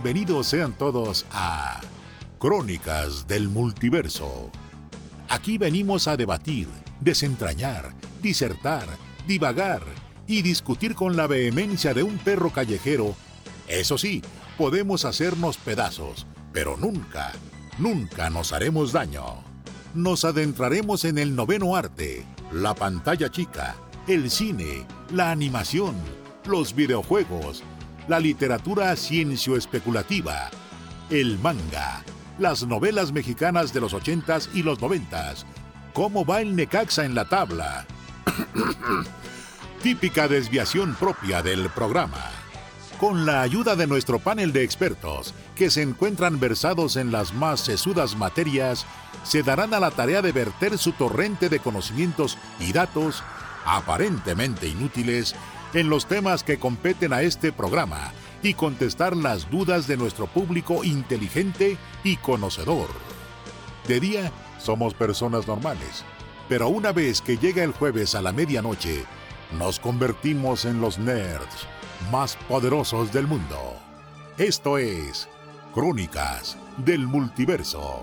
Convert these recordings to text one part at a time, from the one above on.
Bienvenidos sean todos a Crónicas del Multiverso. Aquí venimos a debatir, desentrañar, disertar, divagar y discutir con la vehemencia de un perro callejero. Eso sí, podemos hacernos pedazos, pero nunca, nunca nos haremos daño. Nos adentraremos en el noveno arte, la pantalla chica, el cine, la animación, los videojuegos, la literatura ciencio-especulativa, el manga, las novelas mexicanas de los ochentas y los noventas, cómo va el Necaxa en la tabla. Típica desviación propia del programa. Con la ayuda de nuestro panel de expertos, que se encuentran versados en las más sesudas materias, se darán a la tarea de verter su torrente de conocimientos y datos, aparentemente inútiles, en los temas que competen a este programa y contestar las dudas de nuestro público inteligente y conocedor. De día somos personas normales, pero una vez que llega el jueves a la medianoche, nos convertimos en los nerds más poderosos del mundo. Esto es Crónicas del Multiverso.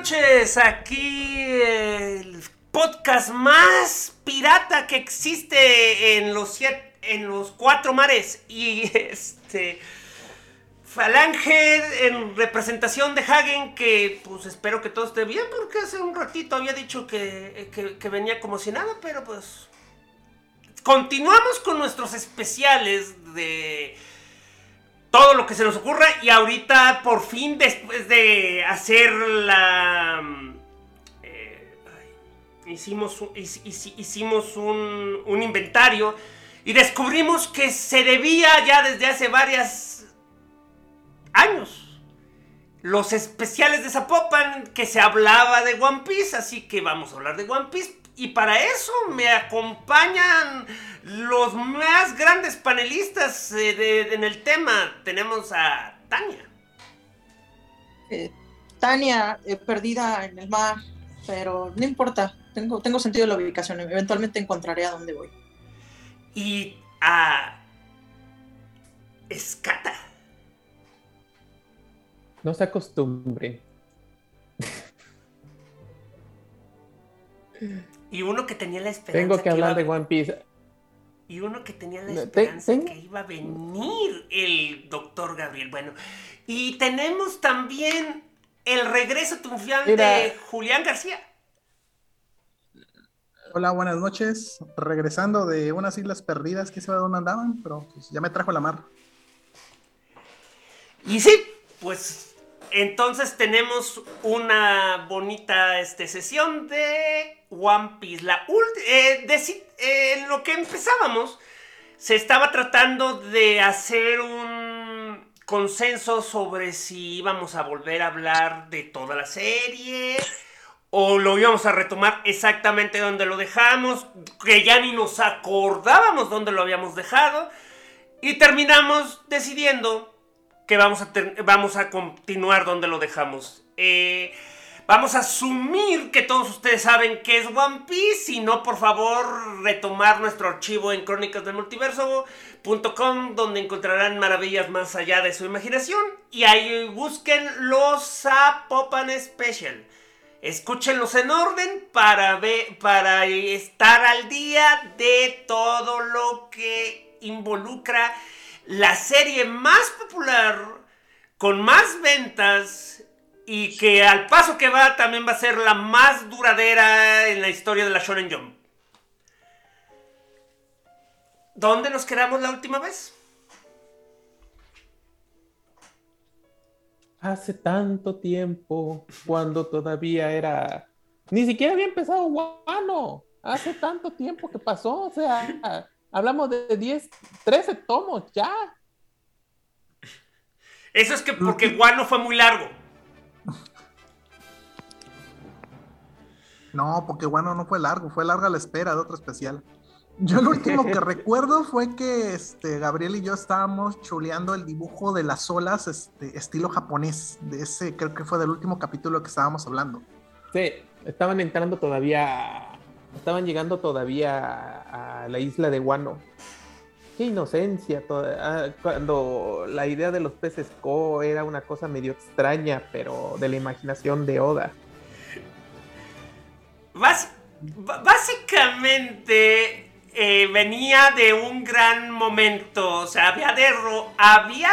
Noches, aquí el podcast más pirata que existe en los en los cuatro mares y este Falange en representación de Hagen que pues espero que todo esté bien porque hace un ratito había dicho que, que venía como si nada pero pues continuamos con nuestros especiales de todo lo que se nos ocurra y ahorita por fin después de hacer la... Eh, hicimos hicimos un, inventario y descubrimos que se debía ya desde hace varios años los especiales de Zapopan que se hablaba de One Piece, así que vamos a hablar de One Piece y para eso me acompañan los más grandes panelistas eh, en el tema. Tenemos a Tania. Eh, Tania, eh, perdida en el mar, pero no importa. Tengo, tengo sentido de la ubicación. Eventualmente encontraré a dónde voy. Y a. Escata. No se acostumbre. Y uno que tenía la esperanza. Tengo que, hablar de One Piece. Y uno que tenía la esperanza que iba a venir el doctor Gabriel. Bueno, y tenemos también el regreso triunfal de Julián García. Hola, buenas noches. Regresando de unas islas perdidas, que sé dónde andaban, pero pues, ya me trajo la mar. Y sí, pues entonces tenemos una bonita este, sesión de One Piece. La eh, eh, en lo que empezábamos, se estaba tratando de hacer un consenso sobre si íbamos a volver a hablar de toda la serie o lo íbamos a retomar exactamente donde lo dejamos, que ya ni nos acordábamos donde lo habíamos dejado. Y terminamos decidiendo que vamos a, vamos a continuar donde lo dejamos. Eh, vamos a asumir que todos ustedes saben qué es One Piece. Si no, por favor, retomar nuestro archivo en crónicasdelmultiverso.com donde encontrarán maravillas más allá de su imaginación. Y ahí busquen los Zapopan Special. Escúchenlos en orden para, ver, para estar al día de todo lo que involucra la serie más popular, con más ventas y que al paso que va también va a ser la más duradera en la historia de la Shonen Jump. ¿Dónde nos quedamos la última vez? Hace tanto tiempo, cuando todavía era. Ni siquiera había empezado Wano. Hace tanto tiempo que pasó. O sea, hablamos de 10, 13 tomos ya. Eso es que porque Wano fue muy largo. No, porque bueno, no fue largo, fue larga la espera de otro especial. Yo lo último que recuerdo fue que este, Gabriel y yo estábamos chuleando el dibujo de las olas este, estilo japonés, de ese creo que fue del último capítulo que estábamos hablando. Sí, estaban entrando todavía. Estaban llegando todavía a, la isla de Wano. Qué inocencia. toda- ah, cuando la idea de los peces Ko era una cosa medio extraña, pero de la imaginación de Oda. Básicamente eh, venía de un gran momento. O sea, había derro. Había.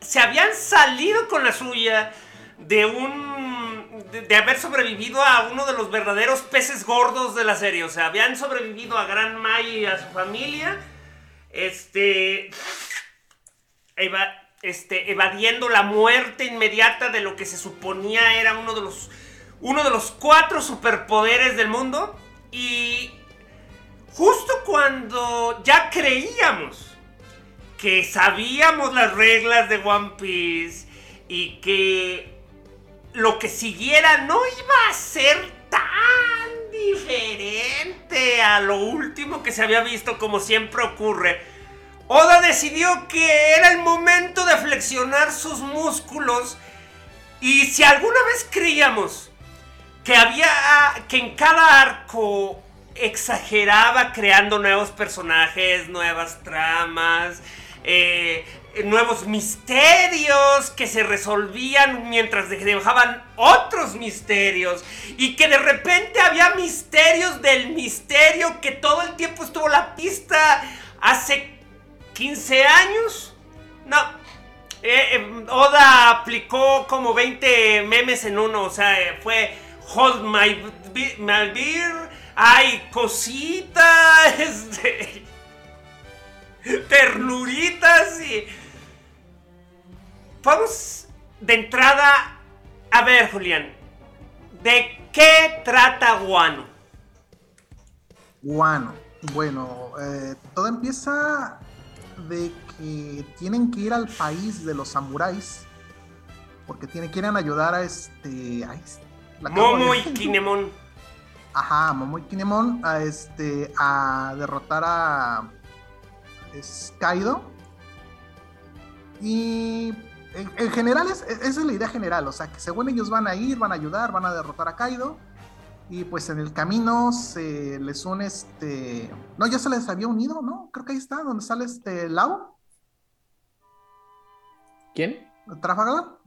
Se habían salido con la suya de un. De, haber sobrevivido a uno de los verdaderos peces gordos de la serie. O sea, habían sobrevivido a Gran Mai y a su familia. Este. eva- este, evadiendo la muerte inmediata de lo que se suponía era uno de los uno de los cuatro superpoderes del mundo y justo cuando ya creíamos que sabíamos las reglas de One Piece y que lo que siguiera no iba a ser tan diferente a lo último que se había visto como siempre ocurre. Oda decidió que era el momento de flexionar sus músculos y si alguna vez creíamos que había que en cada arco exageraba creando nuevos personajes, nuevas tramas, eh, nuevos misterios que se resolvían mientras dejaban otros misterios y que de repente había misterios del misterio que todo el tiempo estuvo la pista hace 15 años. No, eh, eh, Oda aplicó como 20 memes en uno, o sea, eh, fue Hold My, Be- my Beer, hay cositas, este, ternuritas y... Vamos de entrada a ver, Julián, ¿de qué trata Guano? Guano. Bueno, eh, todo empieza de que tienen que ir al país de los samuráis porque tienen, quieren ayudar a este... a este- la Momo y Kinemon. Ajá, Momo y Kinemon a este a derrotar a es Kaido. Y en, en general es, esa es la idea general, o sea que según ellos van a ir, van a ayudar, van a derrotar a Kaido. Y pues en el camino se les une este. No, ya se les había unido, ¿no? Creo que ahí está, donde sale este Lau, ¿Quién? Trafalgar.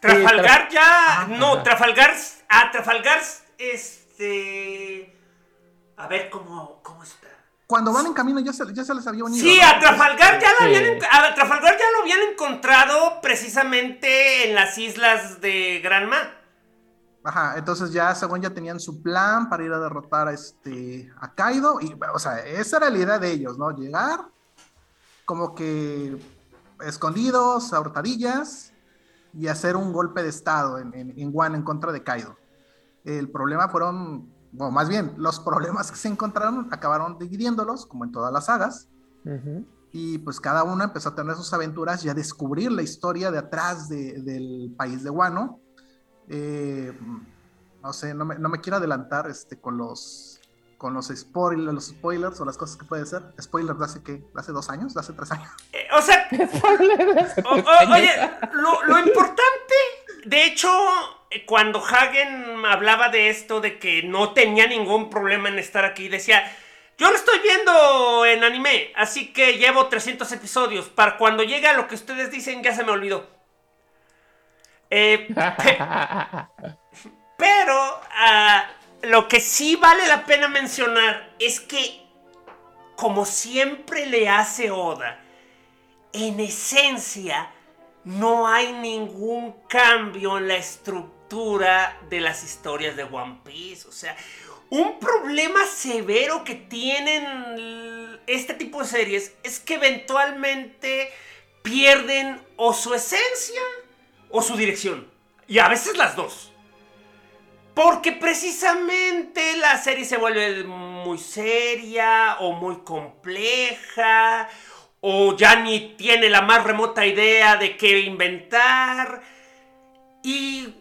Trafalgar ya. Ajá. no. Trafalgar. A Trafalgar. Este. A ver cómo, cómo está. Cuando van en camino ya se, ya se les había unido. Sí, ¿no? a Trafalgar ya, lo Sí. habían, en- a Trafalgar ya lo habían encontrado precisamente en las islas de Granma. Ajá, entonces ya según ya tenían su plan para ir a derrotar a este a Kaido y o sea, esa era la idea de ellos, ¿no? Llegar como que escondidos, a hurtadillas y hacer un golpe de estado en, en, en Wano en contra de Kaido. El problema fueron, o más bien, los problemas que se encontraron acabaron dividiéndolos, como en todas las sagas, Ujú. y pues cada uno empezó a tener sus aventuras y a descubrir la historia de atrás de- del país de Wano. Eh, no sé, no me, no me quiero adelantar este, con los con los, spoilers, los spoilers o las cosas que puede ser. Spoilers de hace que, hace dos años, de hace tres años. Eh, o sea, oye, lo, importante, de hecho, cuando Hagen hablaba de esto, de que no tenía ningún problema en estar aquí, decía, yo lo estoy viendo en anime, así que llevo 300 episodios. Para cuando llegue a lo que ustedes dicen, ya se me olvidó. Eh, pero uh, lo que sí vale la pena mencionar es que, como siempre le hace Oda, en esencia no hay ningún cambio en la estructura de las historias de One Piece. O sea, un problema severo que tienen este tipo de series es que eventualmente pierden o su esencia o su dirección. Y a veces las dos. Porque precisamente la serie se vuelve muy seria o muy compleja o ya ni tiene la más remota idea de qué inventar. Y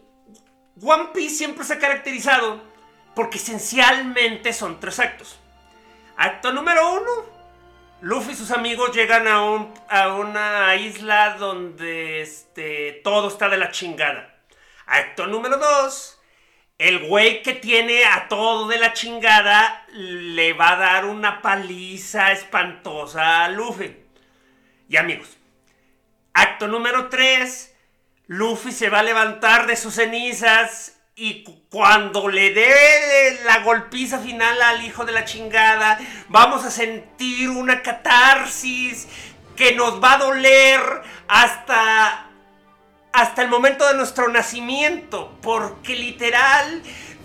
One Piece siempre se ha caracterizado porque esencialmente son tres actos. Acto número uno, Luffy y sus amigos llegan a, un, a una isla donde este, todo está de la chingada. Acto número dos, el güey que tiene a todo de la chingada le va a dar una paliza espantosa a Luffy. Y amigos, acto número 3, Luffy se va a levantar de sus cenizas y cuando le dé la golpiza final al hijo de la chingada, vamos a sentir una catarsis que nos va a doler hasta hasta el momento de nuestro nacimiento, porque literal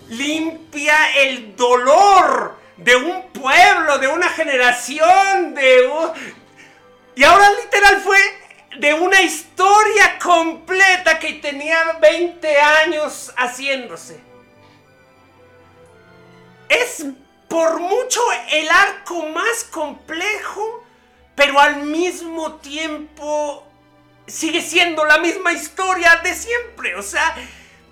limpia el dolor de un pueblo, de una generación, de Y ahora literal fue de una historia completa que tenía 20 años haciéndose. Es por mucho el arco más complejo, pero al mismo tiempo sigue siendo la misma historia de siempre. O sea,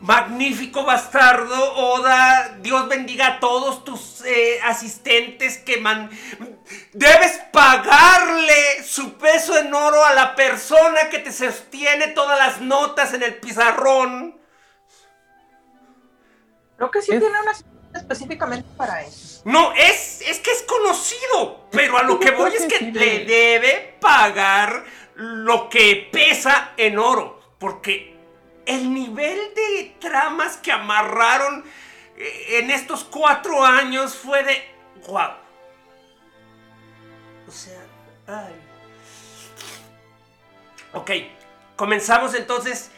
magnífico bastardo, Oda, Dios bendiga a todos tus eh, asistentes que man... Debes pagarle su peso en oro a la persona que te sostiene todas las notas en el pizarrón. Creo que sí tiene una específicamente para eso. No, es, es que es conocido, pero a lo que voy es que le debe pagar lo que pesa en oro. Porque el nivel de tramas que amarraron eh, en estos cuatro años fue de... ¡Wow! O sea... Ay. Ok, comenzamos entonces.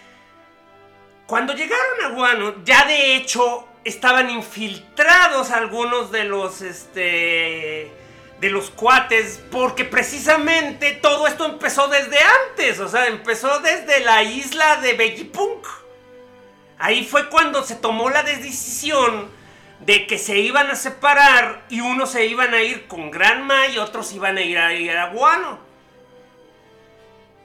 Cuando llegaron a Guano, ya de hecho estaban infiltrados algunos de los este de los cuates, porque precisamente todo esto empezó desde antes, o sea, empezó desde la isla de Veggie-Punk. Ahí fue cuando se tomó la decisión de que se iban a separar y unos se iban a ir con Granma y otros iban a ir a, ir a Guano.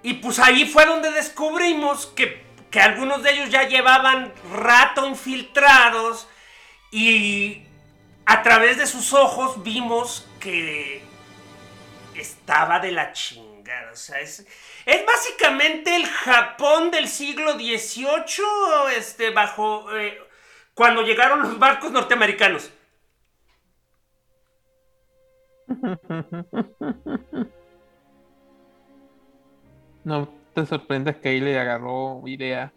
Y pues ahí fue donde descubrimos que, que algunos de ellos ya llevaban rato infiltrados y a través de sus ojos vimos que estaba de la chingada. O sea, es, es básicamente el Japón del siglo XVIII, este, bajo, eh, cuando llegaron los barcos norteamericanos. No te sorprendas que ahí le agarró idea.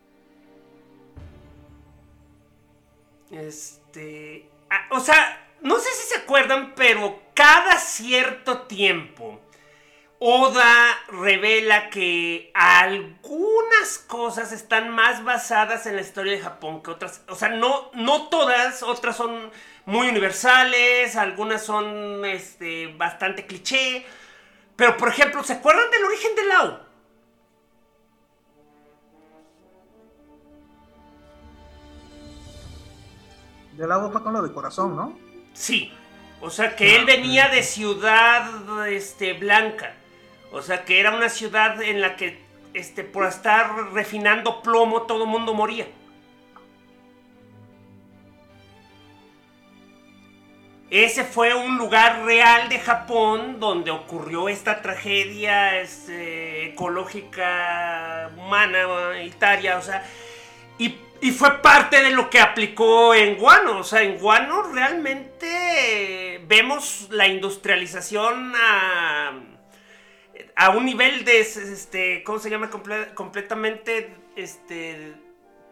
Este. Ah, o sea, no sé si se acuerdan, pero cada cierto tiempo Oda revela que algunas cosas están más basadas en la historia de Japón que otras. O sea, no, no todas, otras son muy universales, algunas son este, bastante cliché. Pero, por ejemplo, ¿se acuerdan del origen de Lao? Del Lao fue con lo de corazón, ¿no? Sí. O sea que él venía de Ciudad este, Blanca. O sea que era una ciudad en la que este, por estar refinando plomo todo el mundo moría. ese fue un lugar real de Japón donde ocurrió esta tragedia este, ecológica humana, italia, o sea, y, fue parte de lo que aplicó en Guano, o sea, en Guano realmente vemos la industrialización a, a un nivel de, este, ¿cómo se llama? completamente este,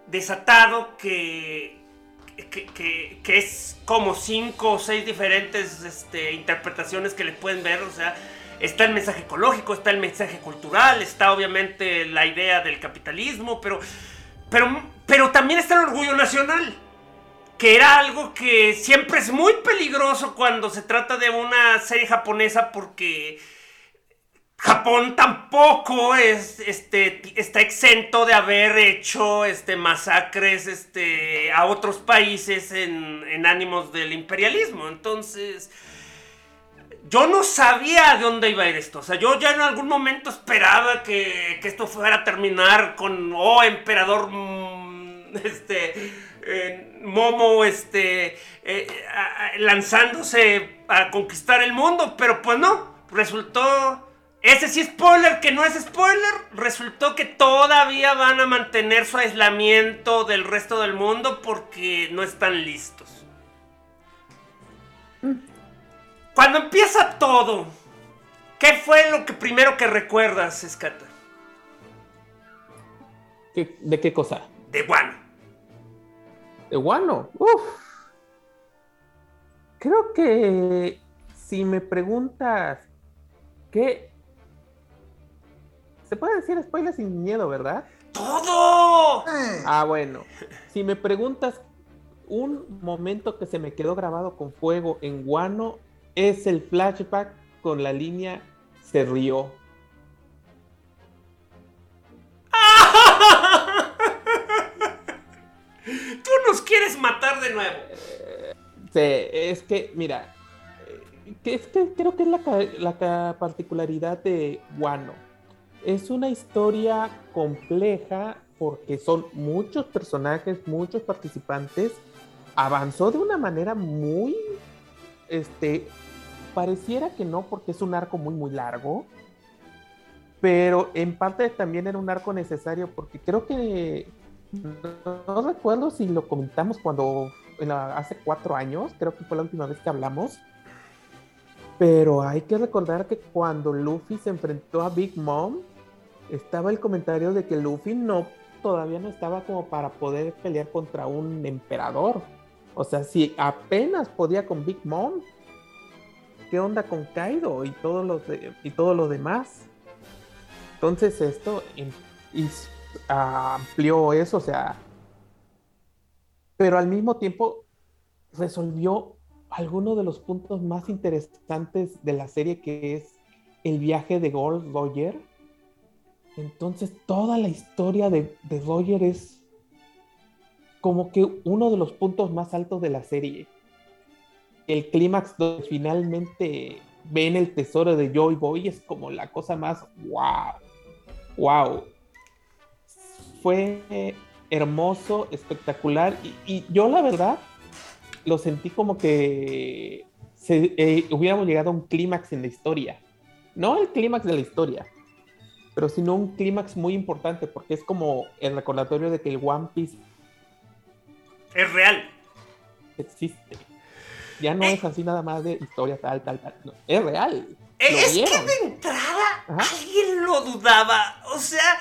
desatado que que, es como cinco o seis diferentes este, interpretaciones que le pueden ver. O sea, está el mensaje ecológico, está el mensaje cultural, está obviamente la idea del capitalismo, pero, pero, pero también está el orgullo nacional. Que era algo que siempre es muy peligroso cuando se trata de una serie japonesa porque Japón tampoco es, este, está exento de haber hecho este, masacres este, a otros países en, ánimos del imperialismo. Entonces, yo no sabía de dónde iba a ir esto. O sea, yo ya en algún momento esperaba que, esto fuera a terminar con, oh, emperador, mm, este, Momo, este, eh, lanzándose a conquistar el mundo. Pero pues no, resultó ese sí spoiler que no es spoiler. Resultó que todavía van a mantener su aislamiento del resto del mundo porque no están listos. Cuando empieza todo, ¿qué fue lo que primero que recuerdas, Escata? ¿De qué cosa? De Guano. ¿De Guano? Uf. Creo que si me preguntas qué se puede decir spoiler sin miedo, ¿verdad? ¡Todo! Ah, bueno. Si me preguntas, un momento que se me quedó grabado con fuego en Guano es el flashback con la línea Se rió. Tú nos quieres matar de nuevo. sí, es que, mira, eh, es que creo que es la, la particularidad de Guano es una historia compleja porque son muchos personajes, muchos participantes. Avanzó de una manera muy, este, pareciera que no porque es un arco muy, muy largo. Pero en parte también era un arco necesario porque creo que, no, recuerdo si lo comentamos cuando, hace cuatro años, creo que fue la última vez que hablamos. Pero hay que recordar que cuando Luffy se enfrentó a Big Mom, estaba el comentario de que Luffy no todavía no estaba como para poder pelear contra un emperador. O sea, si apenas podía con Big Mom, ¿qué onda con Kaido y todo lo, y demás? Entonces esto amplió eso, o sea, pero al mismo tiempo resolvió alguno de los puntos más interesantes de la serie que es el viaje de Gold Roger entonces toda la historia de, Roger es como que uno de los puntos más altos de la serie. El clímax donde finalmente ven el tesoro de Joy Boy es como la cosa más wow. Wow. Fue hermoso, espectacular. Y, yo la verdad lo sentí como que eh, hubiéramos llegado a un clímax en la historia. No el clímax de la historia, pero sino un clímax muy importante, porque es como el recordatorio de que el One Piece es real. Existe. Ya no eh. es así nada más de historia tal, tal, tal. es real. Eh, es que de entrada alguien lo dudaba. O sea,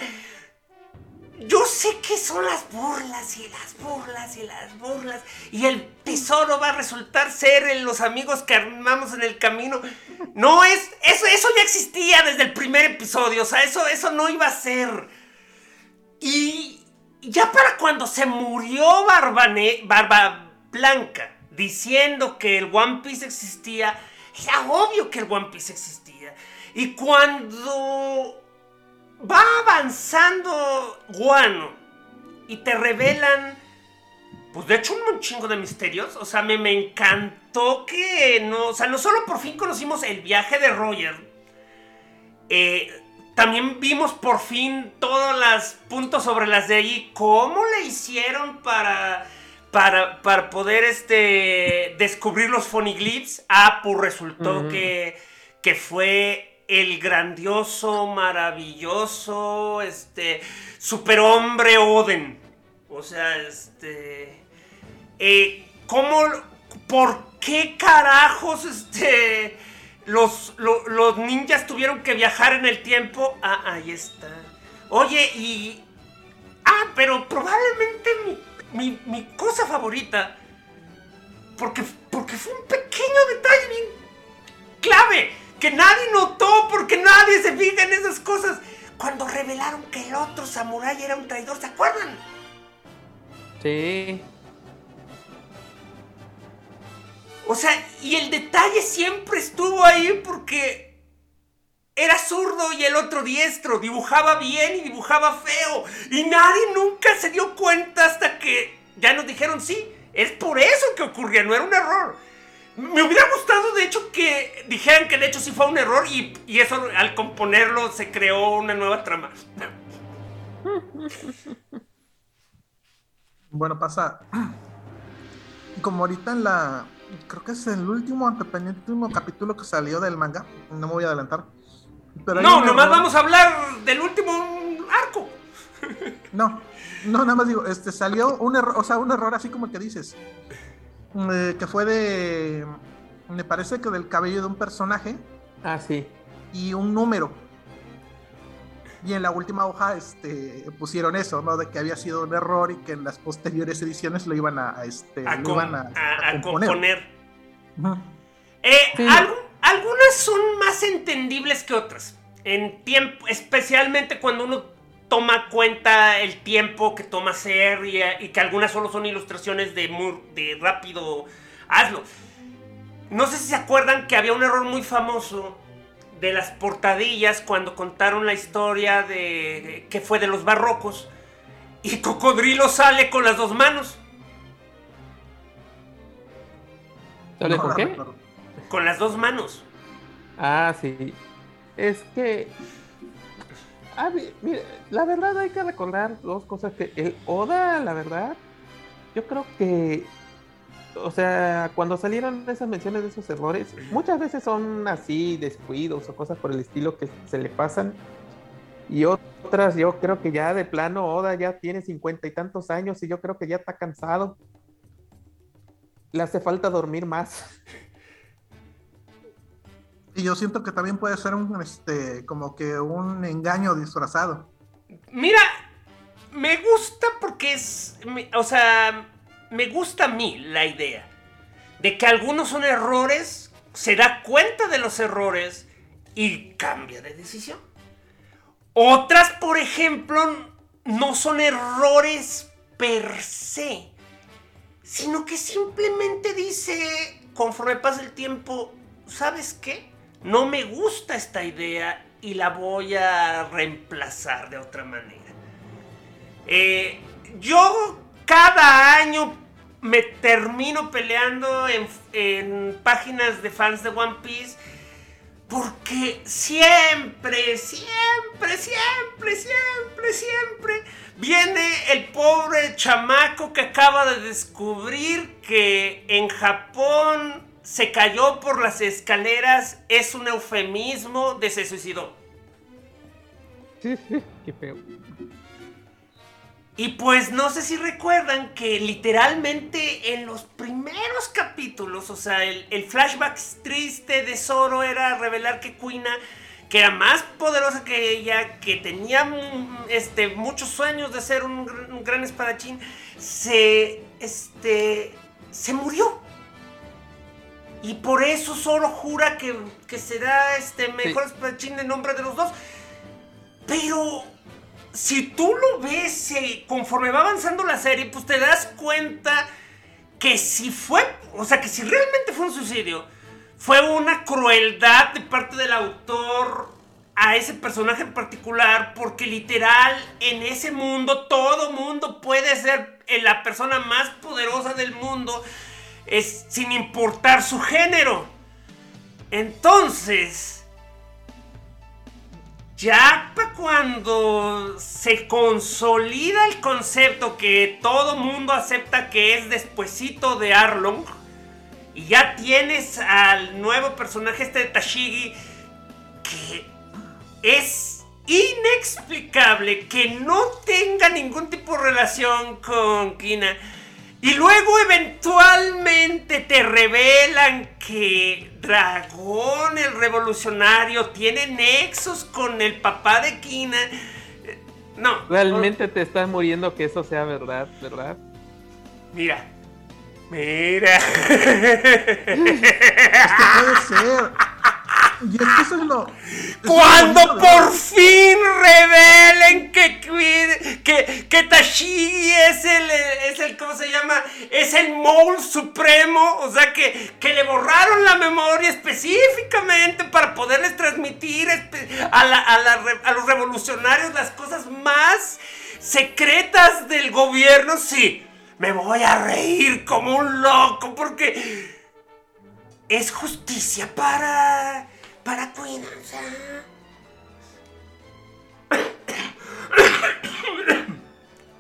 yo sé que son las burlas y las burlas y las burlas. Y el tesoro va a resultar ser en los amigos que armamos en el camino. No es. Eso, eso ya existía desde el primer episodio. O sea, eso, eso no iba a ser. Y ya para cuando se murió Barbane, Barba Blanca diciendo que el One Piece existía, era obvio que el One Piece existía. Y cuando va avanzando Guano y te revelan, pues de hecho un chingo de misterios. O sea, me, me encantó que no, o sea, no solo por fin conocimos el viaje de Roger, eh, también vimos por fin todos los puntos sobre las de ahí, cómo le hicieron para para, para poder este, descubrir los phoneglyphs. Ah, pues resultó que, que fue el grandioso, maravilloso, este, superhombre Oden. O sea, este... Eh, ¿Cómo, por qué carajos, este... Los, los ninjas tuvieron que viajar en el tiempo. Ah, ahí está. Oye, y... Ah, pero probablemente mi, mi, cosa favorita. Porque, porque fue un pequeño detalle bien clave. Que nadie notó porque nadie se fija en esas cosas. Cuando revelaron que el otro samurái era un traidor, ¿se acuerdan? Sí. O sea, y el detalle siempre estuvo ahí porque era zurdo y el otro diestro, dibujaba bien y dibujaba feo. Y nadie nunca se dio cuenta hasta que ya nos dijeron, sí, es por eso que ocurría, no era un error. Me hubiera gustado, de hecho, que dijeran que de hecho sí fue un error y, y eso al componerlo se creó una nueva trama. Bueno, pasa. Como ahorita en la, creo que es el último antepenúltimo capítulo que salió del manga. No me voy a adelantar. no, nomás vamos a hablar del último arco. No, no, nada más digo, este salió un error, o sea, un error así como el que dices. Eh, que fue de. Me parece que del cabello de un personaje. Ah, sí. Y un número. Y en la última hoja este, pusieron eso, ¿no? De que había sido un error y que en las posteriores ediciones lo iban a, este, a, componer. Eh, algunas son más entendibles que otras. En tiempo, especialmente cuando uno toma cuenta el tiempo que toma hacer y, que algunas solo son ilustraciones de, de rápido hazlo. No sé si se acuerdan que había un error muy famoso de las portadillas cuando contaron la historia de que fue de los barrocos y Cocodrilo sale con las dos manos. ¿Sale con qué? Con las dos manos. Ah, sí. Es que. Ah, mire, la verdad hay que recordar dos cosas que el Oda, la verdad, yo creo que o sea, cuando salieron esas menciones de esos errores, muchas veces son así, descuidos o cosas por el estilo que se le pasan. Y otras, yo creo que ya de plano, Oda ya tiene cincuenta y tantos años y yo creo que ya está cansado. Le hace falta dormir más. Y yo siento que también puede ser un, este, como que un engaño disfrazado. Mira, me gusta porque es, o sea, me gusta a mí la idea de que algunos son errores, se da cuenta de los errores y cambia de decisión. Otras, por ejemplo, no son errores per se, sino que simplemente dice, conforme pasa el tiempo, ¿sabes qué? No me gusta esta idea y la voy a reemplazar de otra manera. Eh, yo cada año me termino peleando en, páginas de fans de One Piece. Porque siempre, siempre, siempre, siempre, siempre viene el pobre chamaco que acaba de descubrir que en Japón se cayó por las escaleras es un eufemismo de se suicidó. Sí, sí, qué feo. Y pues no sé si recuerdan que literalmente en los primeros capítulos, o sea, el, flashback triste de Zoro era revelar que Kuina, que era más poderosa que ella, que tenía mm, este, muchos sueños de ser un, gran espadachín, se, este, se murió. Y por eso Zoro jura que, será este mejor espadachín en nombre de los dos. Pero si tú lo ves eh, conforme va avanzando la serie, pues te das cuenta que si fue, o sea, que si realmente fue un suicidio, fue una crueldad de parte del autor a ese personaje en particular, porque literal en ese mundo todo mundo puede ser la persona más poderosa del mundo, es, sin importar su género. Entonces, ya cuando se consolida el concepto que todo mundo acepta que es despuesito de Arlong, y ya tienes al nuevo personaje este de Tashigi, que es inexplicable que no tenga ningún tipo de relación con Kina. Y luego eventualmente te revelan que Dragón el revolucionario tiene nexos con el papá de Kina. No. Realmente te estás muriendo que eso sea verdad, ¿verdad? Mira. Mira. Es que puede ser. Y es que eso es lo. Cuando bonito por fin revelen que, que, que Tashigi es el, es el, ¿cómo se llama? Es el Mole Supremo, o sea que, que le borraron la memoria específicamente para poderles transmitir a, la- a la re- a los revolucionarios las cosas más secretas del gobierno, sí, me voy a reír como un loco porque es justicia para. Para sea.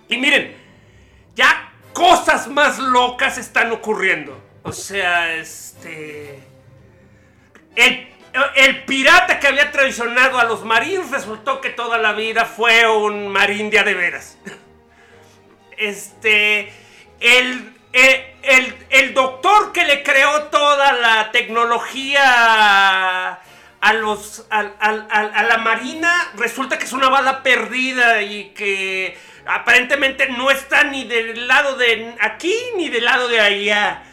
Y miren, ya cosas más locas están ocurriendo. O sea, este. El, pirata que había traicionado a los marines resultó que toda la vida fue un marín de veras. Este. El, el- el doctor que le creó toda la tecnología a los a la marina resulta que es una bala perdida y que aparentemente no está ni del lado de aquí ni del lado de allá.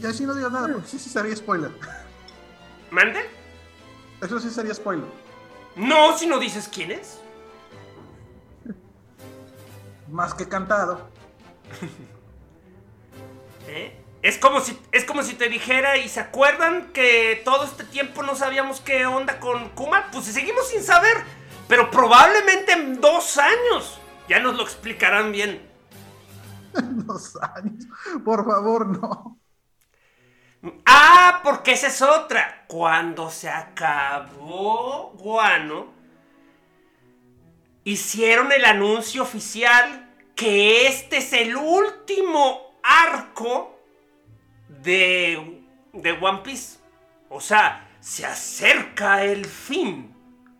Y así no digas nada, porque sí, sí sería spoiler. ¿Mande? Eso sí sería spoiler. No, si no dices quién es. Más que cantado. ¿Eh? Es como si es como si te dijera y se acuerdan que todo este tiempo no sabíamos qué onda con Kuma, pues seguimos sin saber, pero probablemente en dos años ya nos lo explicarán bien. Dos años. Por favor, no. Ah, porque esa es otra. Cuando se acabó Guano, hicieron el anuncio oficial que este es el último arco de, de One Piece. O sea, se acerca el fin.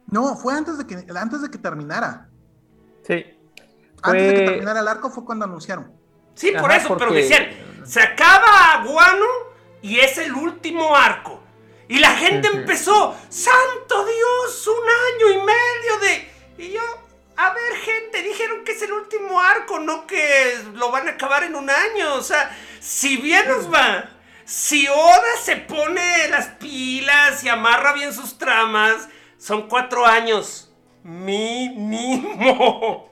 No, fue antes de que, antes de que terminara. Sí. Antes de que terminara el arco fue cuando anunciaron. Sí, por Ajá, eso, pero decían, se acaba Guano y es el último arco. Y la gente empezó, santo Dios, un año y medio de... Y yo, a ver gente, dijeron que es el último arco, no que lo van a acabar en un año. O sea, si bien nos va, si Oda se pone las pilas y amarra bien sus tramas, son cuatro años. Mínimo.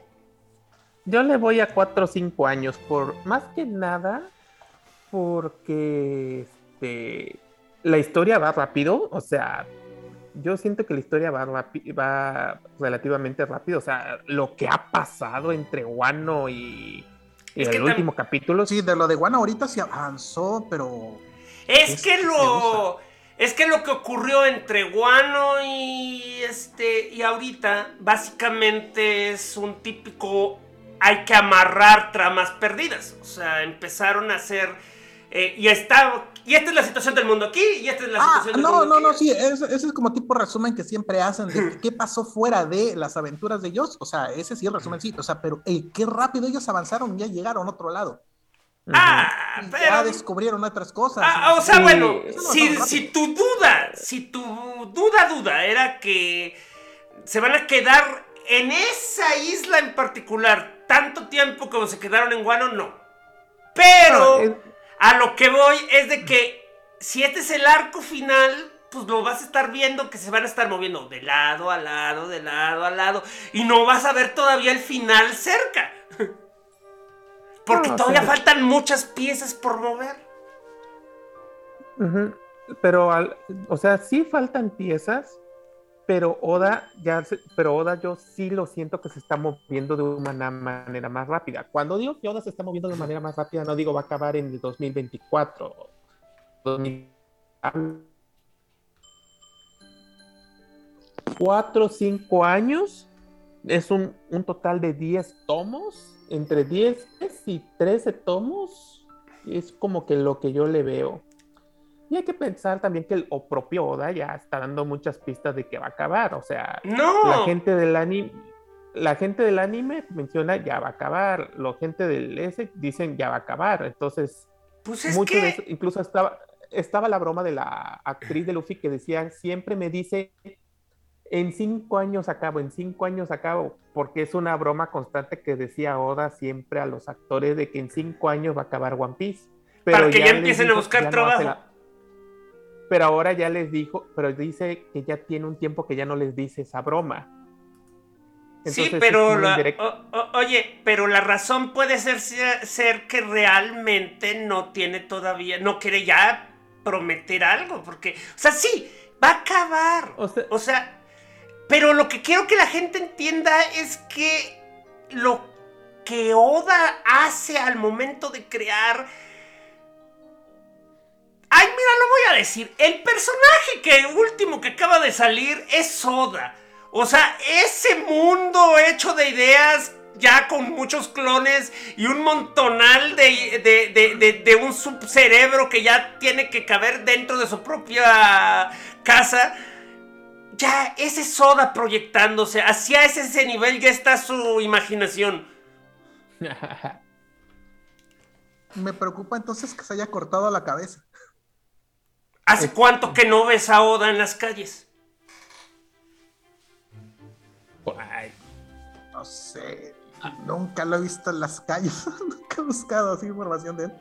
Yo le voy a 4 o 5 años, por más que nada, porque este, la historia va rápido, o sea, yo siento que la historia va, va relativamente rápido, o sea, lo que ha pasado entre Wano y, el último capítulo, Sí, de lo de Guano ahorita sí avanzó, pero. Es que lo. Es que lo que ocurrió entre Guano y este. y ahorita, básicamente es un típico. Hay que amarrar tramas perdidas. O sea, empezaron a hacer. eh, y está. Y esta es la situación del mundo aquí. Y esta es la Ah, situación del no, mundo no, aquí. no, sí, ese, ese es como tipo resumen que siempre hacen de qué pasó fuera de las aventuras de ellos. O sea, ese sí el resumen sí. O sea, pero qué rápido ellos avanzaron, ya llegaron a otro lado. Ah, Y pero. ya descubrieron otras cosas. Ah, o sea, Sí. bueno, no si, si tu duda, si tu duda, duda era que se van a quedar en esa isla en particular tanto tiempo como se quedaron en Guano, no. Pero es- a lo que voy es de que si este es el arco final, pues lo vas a estar viendo que se van a estar moviendo de lado a lado, de lado a lado, y no vas a ver todavía el final cerca. Porque No, todavía sí. faltan muchas piezas por mover. Pero, al- o sea, sí faltan piezas, pero Oda ya, pero Oda yo sí lo siento que se está moviendo de una manera más rápida. Cuando digo que Oda se está moviendo de manera más rápida, no digo va a acabar en el 2024. 2000. 4 o 5 años. Es un, un total de 10 tomos. Entre 10 y 13 tomos. Es como que lo que yo le veo. Y hay que pensar también que el o propio Oda ya está dando muchas pistas de que va a acabar. O sea, No. la gente del anime, la gente del anime menciona ya va a acabar. La gente del S dicen ya va a acabar. Entonces, Pues es mucho que. de eso, incluso estaba, estaba la broma de la actriz de Luffy que decía, siempre me dice, en cinco años acabo, en cinco años acabo, porque es una broma constante que decía Oda siempre a los actores de que en cinco años va a acabar One Piece. Para que ya empiecen a buscar no trabajo. Pero ahora ya les dijo, pero dice que ya tiene un tiempo que ya no les dice esa broma. Sí, pero la- indirecto. o- o- oye, pero la razón puede ser, ser que realmente no tiene todavía, no quiere ya prometer algo, porque, o sea, sí, va a acabar. O sea- O sea, pero lo que quiero que la gente entienda es que lo que Oda hace al momento de crear Ay, mira, lo voy a decir. El personaje que último que acaba de salir es Oda. O sea, ese mundo hecho de ideas ya con muchos clones y un montonal de, de, de- de- de un subcerebro que ya tiene que caber dentro de su propia casa. Ya, ese es Oda proyectándose. Hacia ese, ese nivel ya está su imaginación. Me preocupa entonces que se haya cortado la cabeza. ¿Hace cuánto que no ves a Oda en las calles? Ay, No sé. Nunca lo he visto en las calles. Nunca he buscado así información de él.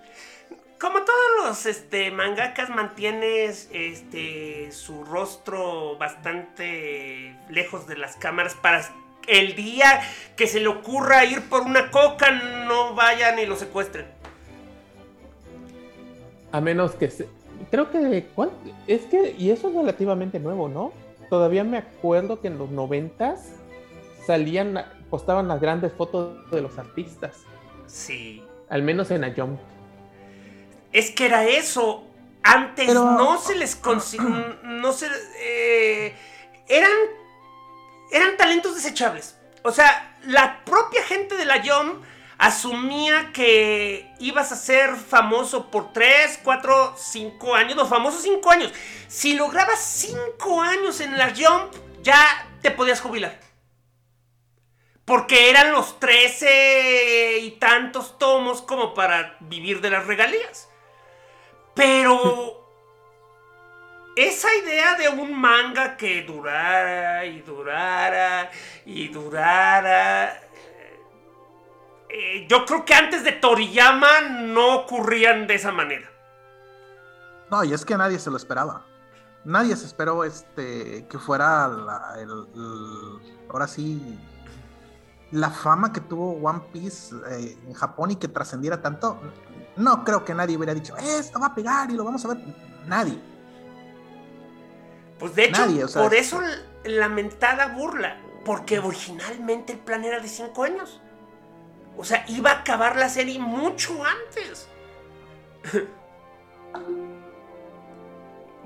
Como todos los este, mangakas mantienes este, su rostro bastante lejos de las cámaras para el día que se le ocurra ir por una coca no vayan y lo secuestren. A menos que se... Creo que... ¿cuál? Es que... Y eso es relativamente nuevo, ¿no? Todavía me acuerdo que en los noventas salían, postaban las grandes fotos de los artistas. Sí. Al menos en a Jump. Es que era eso. Antes Pero- no se les consi- no se eh, eran eran talentos desechables. O sea, la propia gente de la Yom asumía que ibas a ser famoso por 3, 4, 5 años, los famosos 5 años. Si lograbas 5 años en la Jump, ya te podías jubilar. Porque eran los 13 y tantos tomos como para vivir de las regalías. Pero esa idea de un manga que durara y durara y durara. Eh, yo creo que antes de Toriyama no ocurrían de esa manera. No, y es que nadie se lo esperaba. Nadie se esperó este que fuera la- el, el- ahora sí la fama que tuvo One Piece eh, en Japón y que trascendiera tanto. No creo que nadie hubiera dicho esto va a pegar y lo vamos a ver. Nadie. Pues de hecho, Nadie, o sea, por es- eso la mentada burla. Porque originalmente el plan era de 5 años. O sea, iba a acabar la serie mucho antes.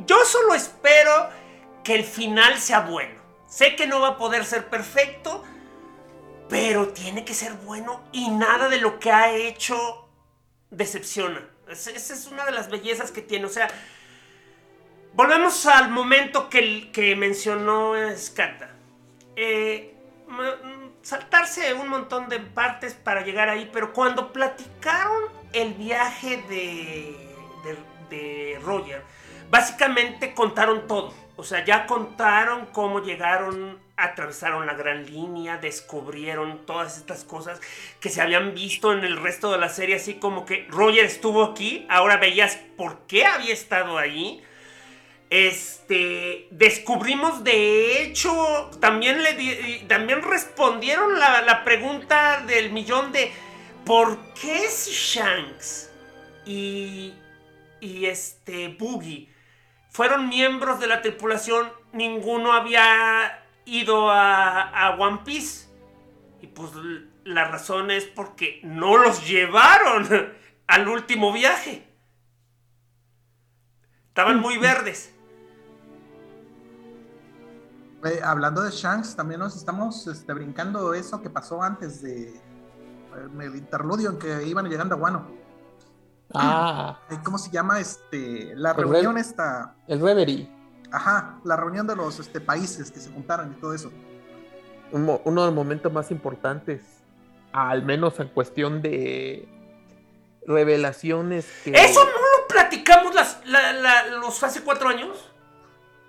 Yo solo espero que el final sea bueno. Sé que no va a poder ser perfecto, pero tiene que ser bueno y nada de lo que ha hecho decepciona. Es- Esa es una de las bellezas que tiene. O sea, volvemos al momento que, mencionó Skata. Eh, saltarse un montón de partes para llegar ahí, pero cuando platicaron el viaje de, de, de Roger, básicamente contaron todo. O sea, ya contaron cómo llegaron, atravesaron la gran línea, descubrieron todas estas cosas que se habían visto en el resto de la serie, así como que Roger estuvo aquí, ahora veías por qué había estado ahí. Este, descubrimos de hecho, también le di- también respondieron la, la pregunta del millón de ¿por qué Shanks y, y este Boogie fueron miembros de la tripulación, ninguno había ido a, a One Piece? Y pues la razón es porque no los llevaron al último viaje. Estaban muy verdes. Eh, hablando de Shanks, también nos estamos este, brincando eso que pasó antes de eh, el interludio en que iban llegando a Guano. Ah. ¿Cómo se llama? Este, la El reunión Re- esta. El Reverie. Ajá, la reunión de los este, países que se juntaron y todo eso. uno de los momentos más importantes, al menos en cuestión de revelaciones que... ¿Eso no lo platicamos las, la- la- los hace cuatro años?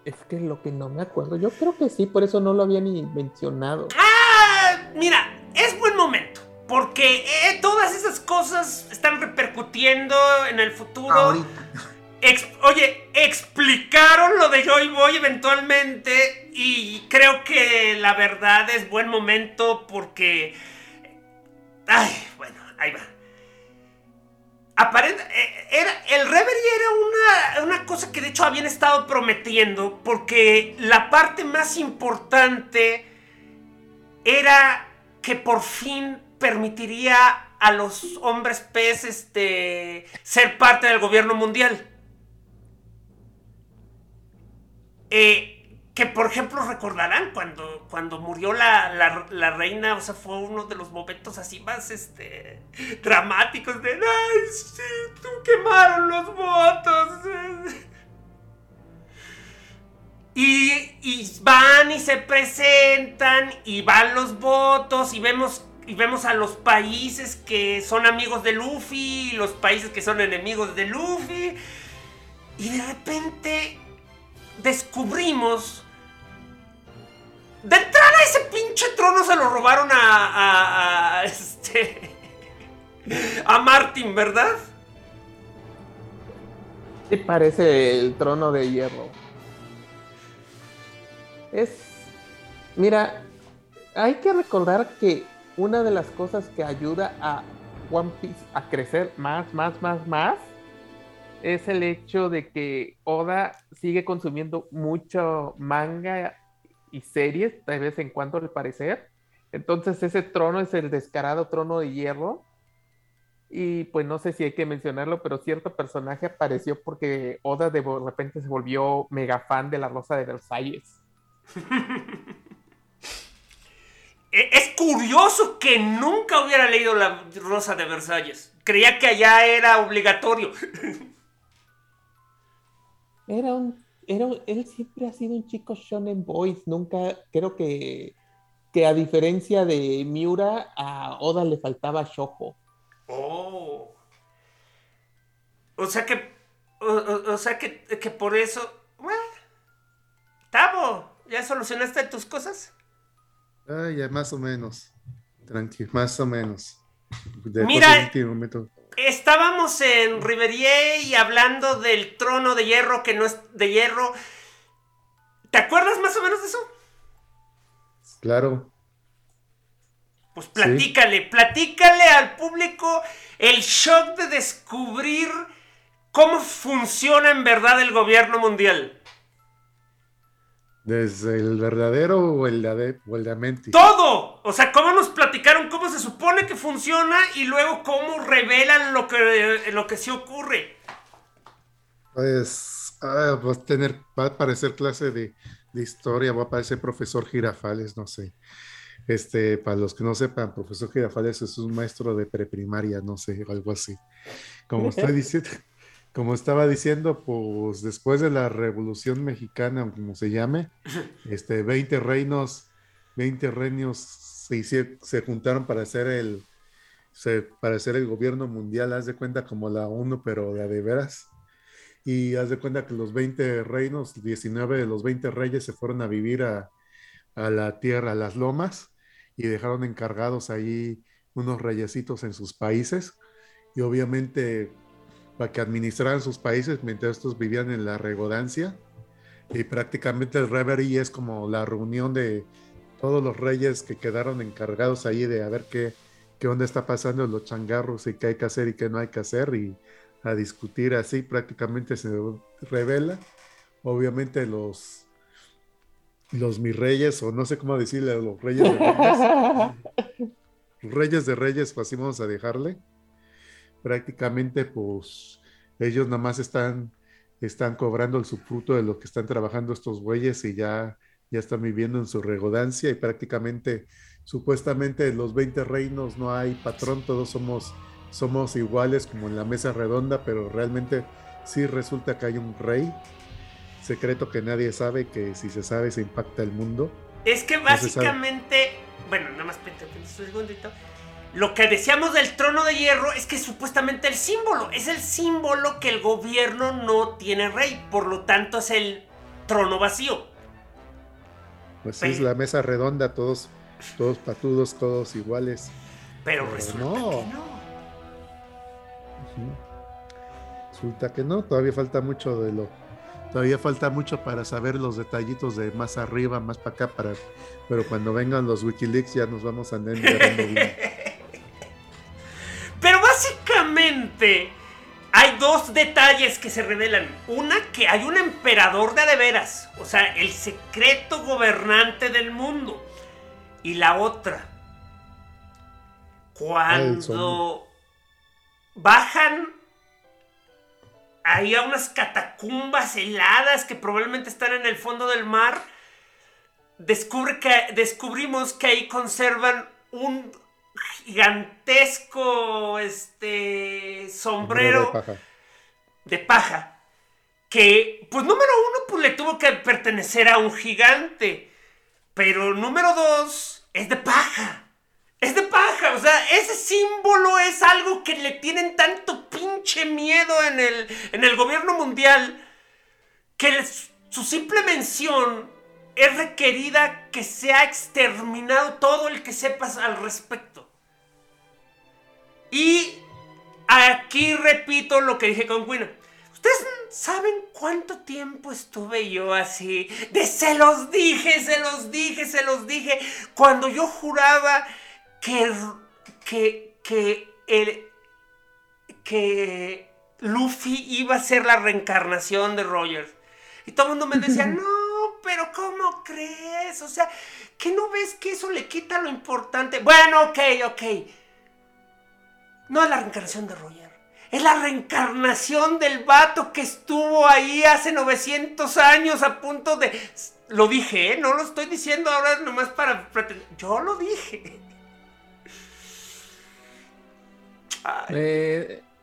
Es que lo que no me acuerdo, yo creo que sí, por eso no lo había ni mencionado. Ah, mira, es buen momento. Porque eh, todas esas cosas están repercutiendo en el futuro. Ahorita. Ex- oye, explicaron lo de Joy Boy eventualmente y creo que la verdad es buen momento porque... Ay, bueno, ahí va. Aparent- eh, era, el Reverie era una, una cosa que de hecho habían estado prometiendo porque la parte más importante era que por fin permitiría a los hombres pez este, ser parte del gobierno mundial. Eh, que por ejemplo recordarán cuando, cuando murió la, la- reina, o sea, fue uno de los momentos así más este, dramáticos de, ay, sí, tú quemaron los votos. Y, y van y se presentan y van los votos y vemos, y vemos a los países que son amigos de Luffy los países que son enemigos de Luffy. Y de repente descubrimos... De entrada ese pinche trono se lo robaron a, a, a, este... A Martin, ¿verdad? Sí parece el trono de hierro. Es... Mira, hay que recordar que una de las cosas que ayuda a One Piece a crecer más, más, más, más, es el hecho de que Oda sigue consumiendo mucho manga y series de vez en cuando al parecer. Entonces ese trono es el descarado trono de hierro. Y pues no sé si hay que mencionarlo, pero cierto personaje apareció porque Oda de repente se volvió mega fan de la Rosa de Versalles. E- Es curioso que nunca hubiera leído la Rosa de Versalles. Creía que allá era obligatorio. Era un, era, él siempre ha sido un chico shonen boys, nunca, creo que, que a diferencia de Miura, a Oda le faltaba Shoujo. Oh. O sea que. O, o- o sea que, que por eso. Bueno. Tavo, ¿ya solucionaste tus cosas? Ah, ya más o menos. Tranquilo, más o menos. De Mira- Estábamos en Riverier y hablando del trono de hierro que no es de hierro. ¿Te acuerdas más o menos de eso? Claro. Pues platícale, platícale al público el shock de descubrir cómo funciona en verdad el gobierno mundial. ¿Desde el verdadero o el de, o el de Amenti? Todo. O sea, cómo nos platicaron cómo se supone que funciona y luego cómo revelan lo que, lo que sí ocurre. Pues ah, va a tener, va a parecer clase de, de historia, va a parecer profesor Girafales, no sé. Este, para los que no sepan, profesor Girafales es un maestro de preprimaria, no sé, algo así. Como estoy diciendo, como estaba diciendo, pues después de la Revolución Mexicana, como se llame, este, 20 reinos, 20 reinos se, juntaron para hacer el, se- para hacer el gobierno mundial, haz de cuenta como la ONU, pero de a de veras. Y haz de cuenta que los 20 reinos, 19 de los 20 reyes se fueron a vivir a, a la tierra, a las lomas, y dejaron encargados ahí unos reyesitos en sus países. Y obviamente para que administraran sus países mientras estos vivían en la regodancia. Y prácticamente el Reverie es como la reunión de todos los reyes que quedaron encargados ahí de a ver qué, qué onda está pasando en los changarros y qué hay que hacer y qué no hay que hacer y a discutir así prácticamente se revela. Obviamente los los mis reyes o no sé cómo decirle los reyes de reyes, reyes de reyes, pues así vamos a dejarle. Prácticamente pues ellos nada más están están cobrando el subfruto de lo que están trabajando estos güeyes y ya ya están viviendo en su regodancia y prácticamente, supuestamente, los 20 reinos no hay patrón, todos somos, somos iguales como en la mesa redonda, pero realmente sí resulta que hay un rey secreto que nadie sabe, que si se sabe se impacta el mundo. Es que básicamente, bueno, nada más un segundito. Lo que decíamos del trono de hierro es que supuestamente el símbolo, es el símbolo que el gobierno no tiene rey, por lo tanto es el trono vacío. Pues es la mesa redonda, todos, todos patudos, todos iguales. Pero, resulta no. que no. Resulta que no, todavía falta mucho de lo. Todavía falta mucho para saber los detallitos de más arriba, más para acá, para, pero cuando vengan los Wikileaks ya nos vamos a andar básicamente hay dos detalles que se revelan. Una, que hay un emperador de adeveras, o sea, el secreto gobernante del mundo. Y la otra, cuando bajan ahí a unas catacumbas heladas que probablemente están en el fondo del mar, descubre que, descubrimos que ahí conservan un gigantesco este sombrero de paja. Que, pues número uno, pues le tuvo que pertenecer a un gigante. Pero número dos, es de paja. Es de paja, o sea, ese símbolo es algo que le tienen tanto pinche miedo en el, en el gobierno mundial que su simple mención es requerida que sea exterminado todo el que sepas al respecto. Y aquí repito lo que dije con Quina. ¿Ustedes saben cuánto tiempo estuve yo así? De se los dije, se los dije, se los dije. Cuando yo juraba que, que, que, el, que Luffy iba a ser la reencarnación de Rogers. Y todo el mundo me decía, no, pero ¿cómo crees? O sea, ¿que no ves que eso le quita lo importante? Bueno, ok, ok. No es la reencarnación de Roger. Es la reencarnación del vato que estuvo ahí hace 900 años a punto de... Lo dije, ¿eh? No lo estoy diciendo ahora nomás para... Yo lo dije.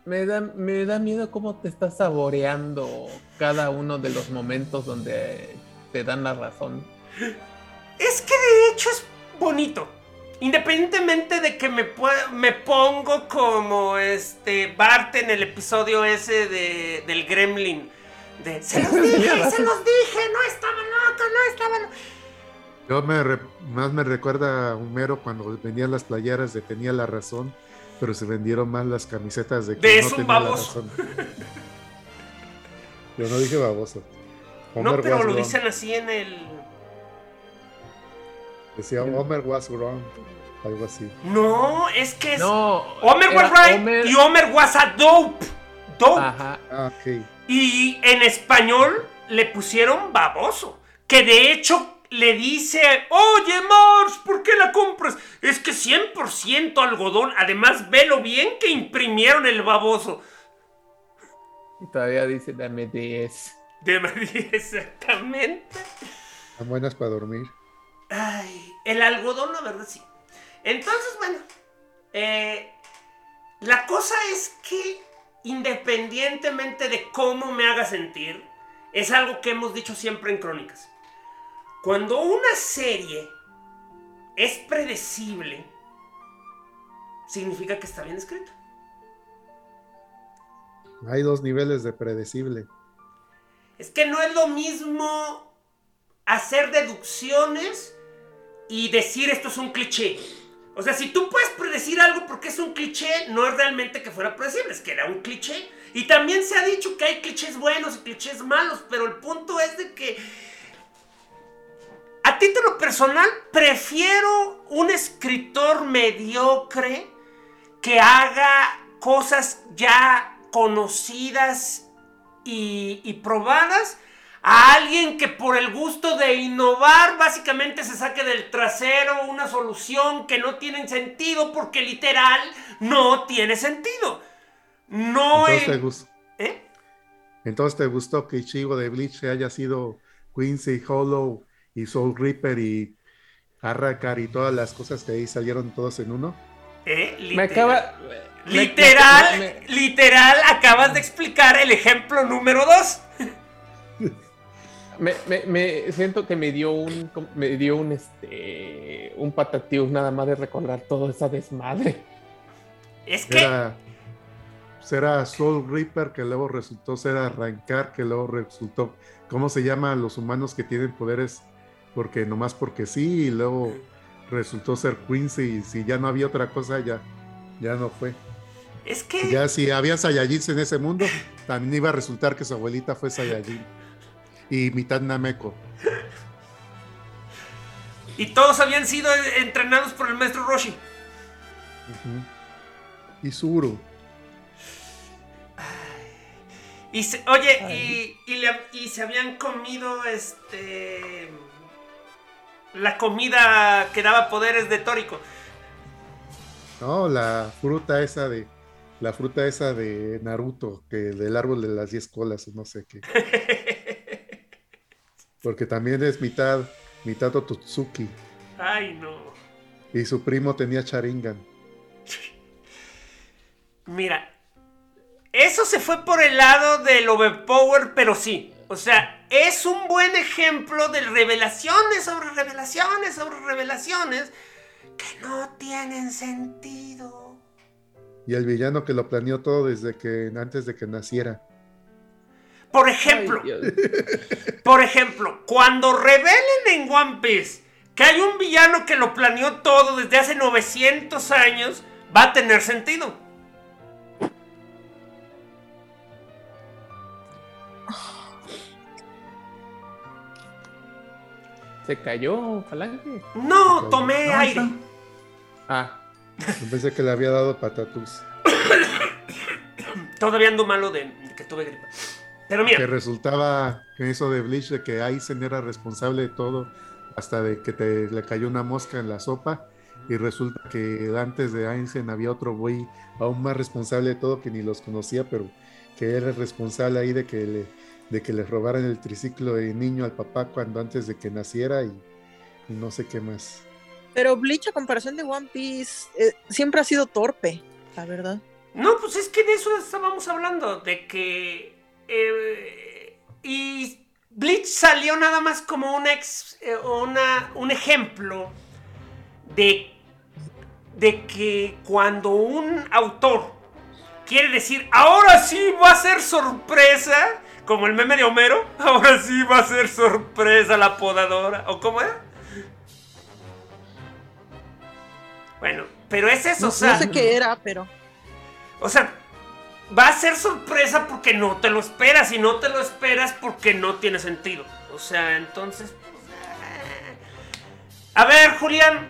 Me, da, me da miedo cómo te estás saboreando cada uno de los momentos donde te dan la razón. Es que de hecho es bonito. Independientemente de que me, me pongo como este Bart en el episodio ese de, del Gremlin. De, se los dije, se los dije, no estaba loco, no estaba loco. Yo me más me recuerda a Homero cuando vendían las playeras de tenía la razón, pero se vendieron más las camisetas de que no tenía baboso. la razón. Yo no dije baboso. No, pero lo dicen así en el Decía Homer was wrong. Algo así. No, es que es. No, Homer was right y Homer was a dope. Dope. Ajá. Ah, ok. Y en español le pusieron baboso. Que de hecho le dice, oye Mars, ¿por qué la compras? Es que 100% algodón. Además, velo bien que imprimieron el baboso. Y todavía dice, dame 10. Dame 10, exactamente. Están buenas para dormir. Ay, el algodón, la verdad, sí. Entonces, bueno, eh, la cosa es que independientemente de cómo me haga sentir, es algo que hemos dicho siempre en crónicas. Cuando una serie es predecible, significa que está bien escrita. Hay dos niveles de predecible. Es que no es lo mismo hacer deducciones y decir esto es un cliché. O sea, si tú puedes predecir algo porque es un cliché, no es realmente que fuera predecible, es que era un cliché. Y también se ha dicho que hay clichés buenos y clichés malos, pero el punto es de que a título personal prefiero un escritor mediocre que haga cosas ya conocidas y, y probadas a alguien que por el gusto de innovar básicamente se saque del trasero una solución que no tiene sentido porque literal no tiene sentido. No Entonces, te gustó, ¿Eh? Entonces te gustó que Ichigo de Bleach haya sido Quincy Hollow y Soul Reaper y Arrakar y todas las cosas que ahí salieron todos en uno. ¿Eh? Me acaba. Literal, me- me- literal, acabas de explicar el ejemplo número 2. Me, me- me siento que me dio un me dio un este un patatío nada más de recordar todo esa desmadre. Es que Era, era Soul Reaper, que luego resultó ser Arrancar, que luego resultó, ¿cómo se llama a los humanos que tienen poderes? Porque nomás porque sí, y luego resultó ser Quincy, y si ya no había otra cosa, ya, ya no fue. Es que Ya si había Saiyajins en ese mundo, también iba a resultar que su abuelita fue Saiyajin. Y mitad Nameco. y todos habían sido entrenados por el maestro Roshi. Ujú. Y Zuru. Y se- oye, y, y le- y se habían comido este la comida que daba poderes de Tórico. No, la fruta esa de. La fruta esa de Naruto, que del árbol de las 10 colas, no sé qué. Porque también es mitad, mitad Ototsuki. Ay, no. Y su primo tenía Sharingan. Mira, eso se fue por el lado del overpower, pero sí. O sea, es un buen ejemplo de revelaciones sobre revelaciones sobre revelaciones que no tienen sentido. Y el villano que lo planeó todo desde que antes de que naciera. Por ejemplo, Ay, por ejemplo, cuando revelen en One Piece que hay un villano que lo planeó todo desde hace 900 años, va a tener sentido. Se cayó, Falange. No, tomé No, aire. está. Ah, Yo pensé que le había dado patatus. Todavía ando malo de que tuve gripa. Pero mira. Que resultaba que eso de Bleach, de que Aizen era responsable de todo, hasta de que te le cayó una mosca en la sopa. Y resulta que antes de Aizen había otro güey aún más responsable de todo que ni los conocía, pero que era responsable ahí de que le, de que le robaran el triciclo de niño al papá cuando antes de que naciera y, y no sé qué más. Pero Bleach a comparación de One Piece eh, siempre ha sido torpe, la verdad. No, pues es que de eso estábamos hablando, de que... eh, y Bleach salió nada más como una ex- eh, una, un ejemplo de, de que cuando un autor quiere decir, ahora sí va a ser sorpresa, como el meme de Homero, ahora sí va a ser sorpresa la podadora, ¿o cómo era? Bueno, pero es eso, No, o sea... no sé qué era, pero O sea, va a ser sorpresa porque no te lo esperas y no te lo esperas porque no tiene sentido. O sea, entonces... pues, eh. A ver, Julián,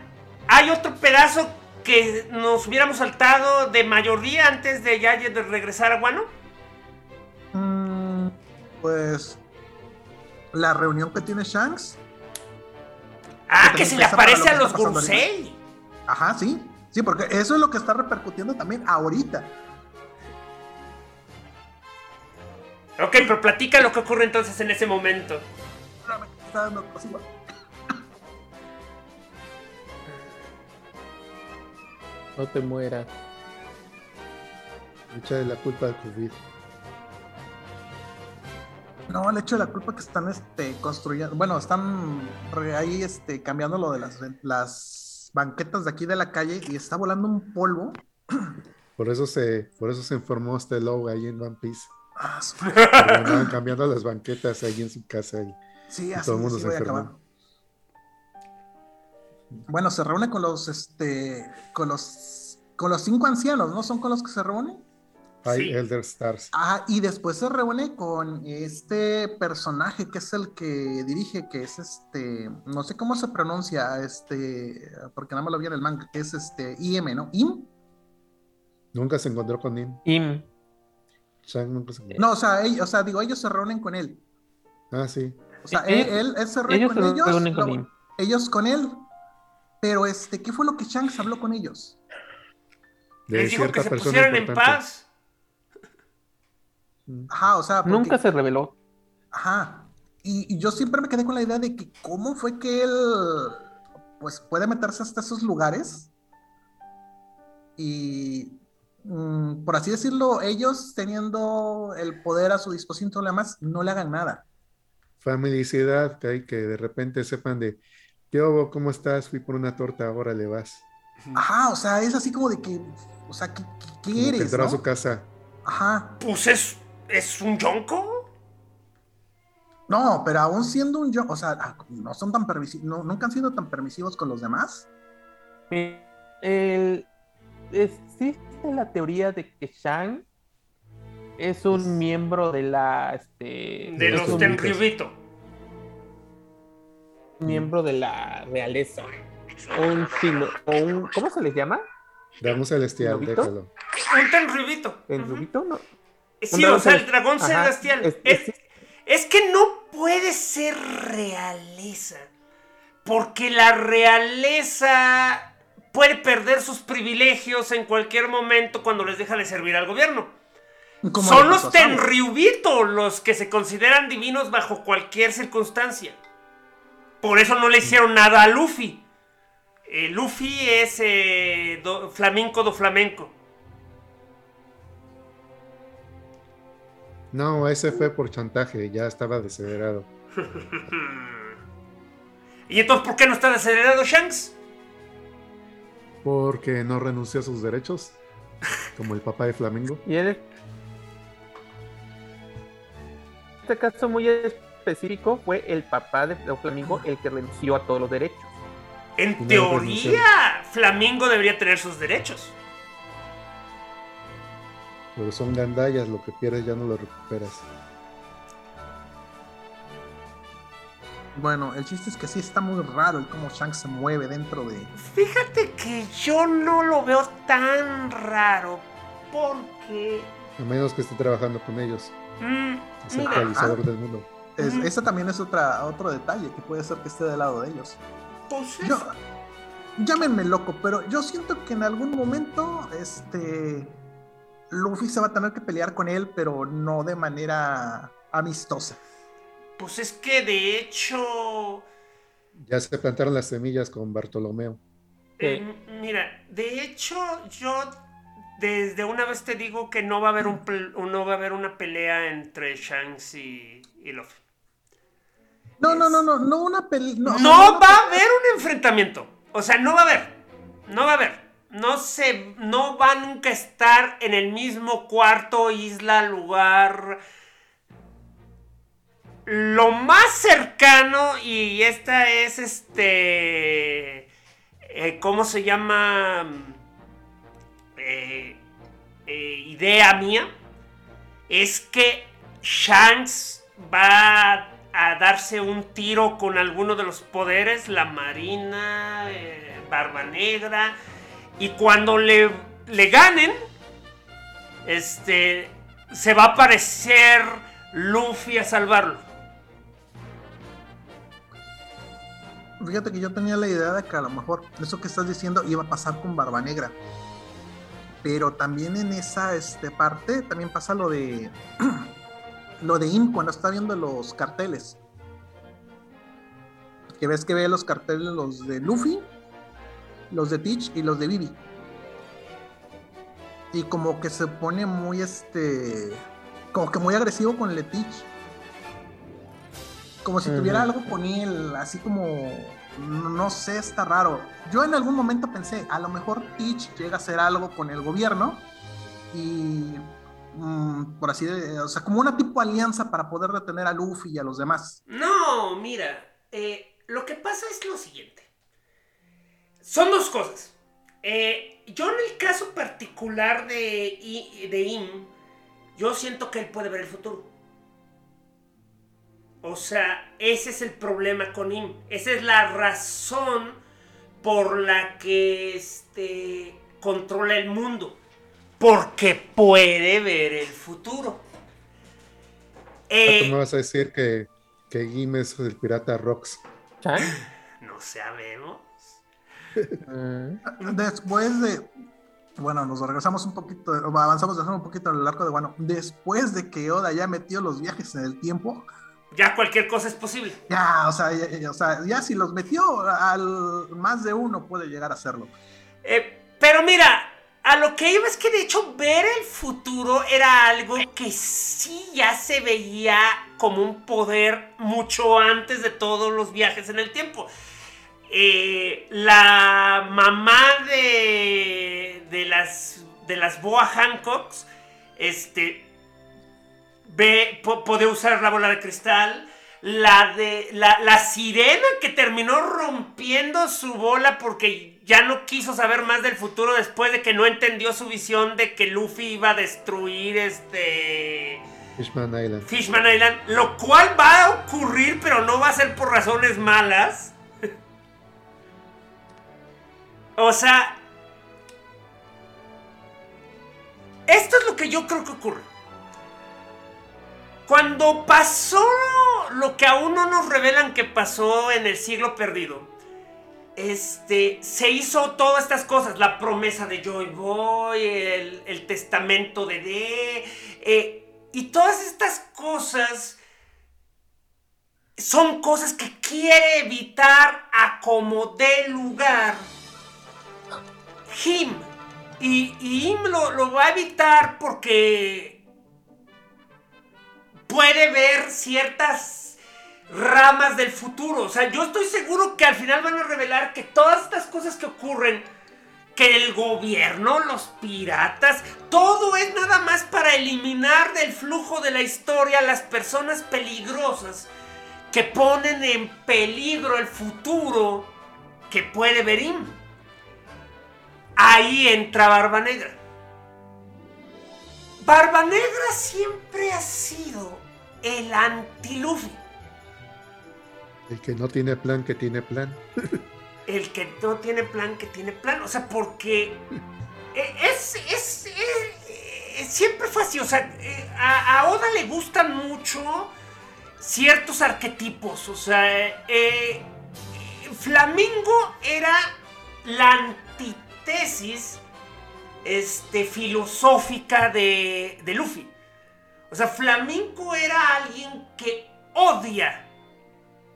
¿hay otro pedazo que nos hubiéramos saltado de mayoría antes de ya de regresar a Guano? Mm, Pues la reunión que tiene Shanks. Ah, Que que se le aparece lo a los. Gurusei. Ajá, sí. Sí, porque eso es lo que está repercutiendo también ahorita. Ok, pero platica lo que ocurre entonces en ese momento. No te mueras. Echa la culpa al COVID. No, el hecho de la culpa que están este, construyendo, bueno, están ahí este, cambiando lo de las, las banquetas de aquí de la calle y está volando un polvo. Por eso se, por eso se informó este logo ahí en One Piece. Ah, andaban cambiando las banquetas ahí en su casa. Y, sí, y así, todo el mundo así se enfermó. Bueno, se reúne con los, este, con los, con los cinco ancianos, ¿no? Son con los que se reúne. Hay Sí. Elder Stars. Ajá, y después se reúne con este personaje que es el que dirige, que es este, no sé cómo se pronuncia, este, porque nada más lo vi en el manga, que es este IM, ¿no? IM. Nunca se encontró con Nim. Im. Shang nunca se encontró. No, o sea, ellos, o sea, digo, ellos se reúnen con él. Ah, sí. O sea, Eh, él, él, él se reúne Ellos con se ellos, reúnen con Im. ellos con él. Pero este, ¿qué fue lo que Shanks habló con ellos? De Les dijo que se pusieran en paz. Ajá, o sea, porque- Nunca se reveló. Ajá. y, y yo siempre me quedé con la idea de que cómo fue que él pues puede meterse hasta esos lugares y mm, por así decirlo, ellos teniendo el poder a su disposición, todo lo demás, no le hagan nada. Familicidad, que hay que de repente sepan de, ¿qué hubo? ¿Cómo estás? Fui por una torta, ahora le vas. Ajá, o sea, es así como de que, o sea, ¿qué, qué eres? entró a su casa. Ajá. Pues es, es un yonko. No, pero aún siendo un yo, o sea, ah, no son tan permisivos, no, nunca han sido tan permisivos con los demás. El, existe la teoría de que Shang es un miembro de la este De los un Tenryubito. miembro de la realeza un sino o un ¿cómo se les llama? Dragón celestial, déjalo. Un Tenryubito. ¿El Ujú. rubito? No. Sí, o sea, el dragón Ajá, celestial. es- Es, es- es que no puede ser realeza. Porque la realeza puede perder sus privilegios en cualquier momento cuando les deja de servir al gobierno. Son los. Tenryubito los que se consideran divinos bajo cualquier circunstancia. Por eso no le hicieron nada a Luffy. Eh, Luffy es eh, do- flamenco do flamenco. No, ese fue por chantaje, ya estaba desederado. ¿Y entonces por qué no está acelerado Shanks? Porque no renunció a sus derechos, como el papá de Flamingo. Y él en este caso muy específico fue el papá de Flamingo el que renunció a todos los derechos. En No teoría, Flamingo debería tener sus derechos. Pero son gandallas, lo que pierdes ya no lo recuperas. Bueno, el chiste es que sí está muy raro el cómo Shanks se mueve dentro de. Fíjate que yo no lo veo tan raro. Porque. A menos que esté trabajando con ellos. mm, Es el realizador del mundo. Es, Ujú. Ese también es otra, otro detalle que puede ser que esté del lado de ellos. pues es- Yo, llámenme loco, pero yo siento que en algún momento, este, Luffy se va a tener que pelear con él, pero no de manera amistosa. pues es que de hecho. Ya se plantaron las semillas con Bartolomeo. eh, mira, de hecho, yo desde una vez te digo que no va a haber un no va a haber una pelea entre Shanks y, y Luffy. No, no, no, no, no una pelea. No, No, no va a haber un enfrentamiento. O sea, no va a haber. No va a haber. No se. No va nunca a estar en el mismo cuarto, isla, lugar. Lo más cercano, y esta es este. eh, ¿Cómo se llama? Eh, eh, idea mía. Es que Shanks va a darse un tiro con alguno de los poderes, la Marina, eh, Barba Negra, y cuando le, le ganen, este, se va a aparecer Luffy a salvarlo. Fíjate que yo tenía la idea de que a lo mejor eso que estás diciendo iba a pasar con Barba Negra. Pero también en esa este, parte también pasa lo de lo de Im cuando está viendo los carteles. Que ves que ve los carteles los de Luffy, los de Teach y los de Vivi. Y como que se pone muy este como que muy agresivo con el de Teach. Como si tuviera algo con él, así como no no sé, está raro. Yo en algún momento pensé, a lo mejor Teach llega a hacer algo con el gobierno y mm, por así de, o sea, como una tipo alianza para poder detener a Luffy y a los demás. No, mira, eh, lo que pasa es lo siguiente. Son dos cosas. Eh, yo en el caso particular de, I- de Im, yo siento que él puede ver el futuro. O sea, ese es el problema con Im. Esa es la razón por la que este, controla el mundo. Porque puede ver el futuro. Ah, Eh, ¿Tú me vas a decir que, que Gim es el pirata Rox? ¿Chan? no sabemos. Mm. Después de, bueno, nos regresamos un poquito, avanzamos un poquito a lo largo de, bueno, después de que Oda ya metió los viajes en el tiempo, ya cualquier cosa es posible. Ya, o sea, ya, o sea, ya si los metió, al más de uno puede llegar a hacerlo. Eh, pero mira, a lo que iba es que de hecho ver el futuro era algo que sí ya se veía como un poder mucho antes de todos los viajes en el tiempo. Eh, la mamá de, de las de las Boa Hancocks, este, ve, puede usar la bola de cristal. La de la, la, sirena que terminó rompiendo su bola porque ya no quiso saber más del futuro después de que no entendió su visión de que Luffy iba a destruir este Fishman Island. Fishman Island, lo cual va a ocurrir, pero no va a ser por razones malas. O sea, esto es lo que yo creo que ocurre. Cuando pasó lo que aún no nos revelan que pasó en el siglo perdido, este, se hizo todas estas cosas, la promesa de Joy Boy, el, testamento de D, eh, y todas estas cosas son cosas que quiere evitar a como dé lugar Him. Y, Him lo va a evitar porque puede ver ciertas ramas del futuro. O sea, yo estoy seguro que al final van a revelar que todas estas cosas que ocurren, que el gobierno, los piratas, todo es nada más para eliminar del flujo de la historia las personas peligrosas que ponen en peligro el futuro que puede ver Ahí entra Barba Negra. Barba Negra siempre ha sido el anti-Luffy. El que no tiene plan, que tiene plan. el que no tiene plan, que tiene plan. O sea, porque e, es, es, siempre fue así. O sea, eh, a, Oda le gustan mucho ciertos arquetipos. O sea, eh, Flamingo era la antítesis este, filosófica de, de Luffy. O sea, Flamenco era alguien que odia,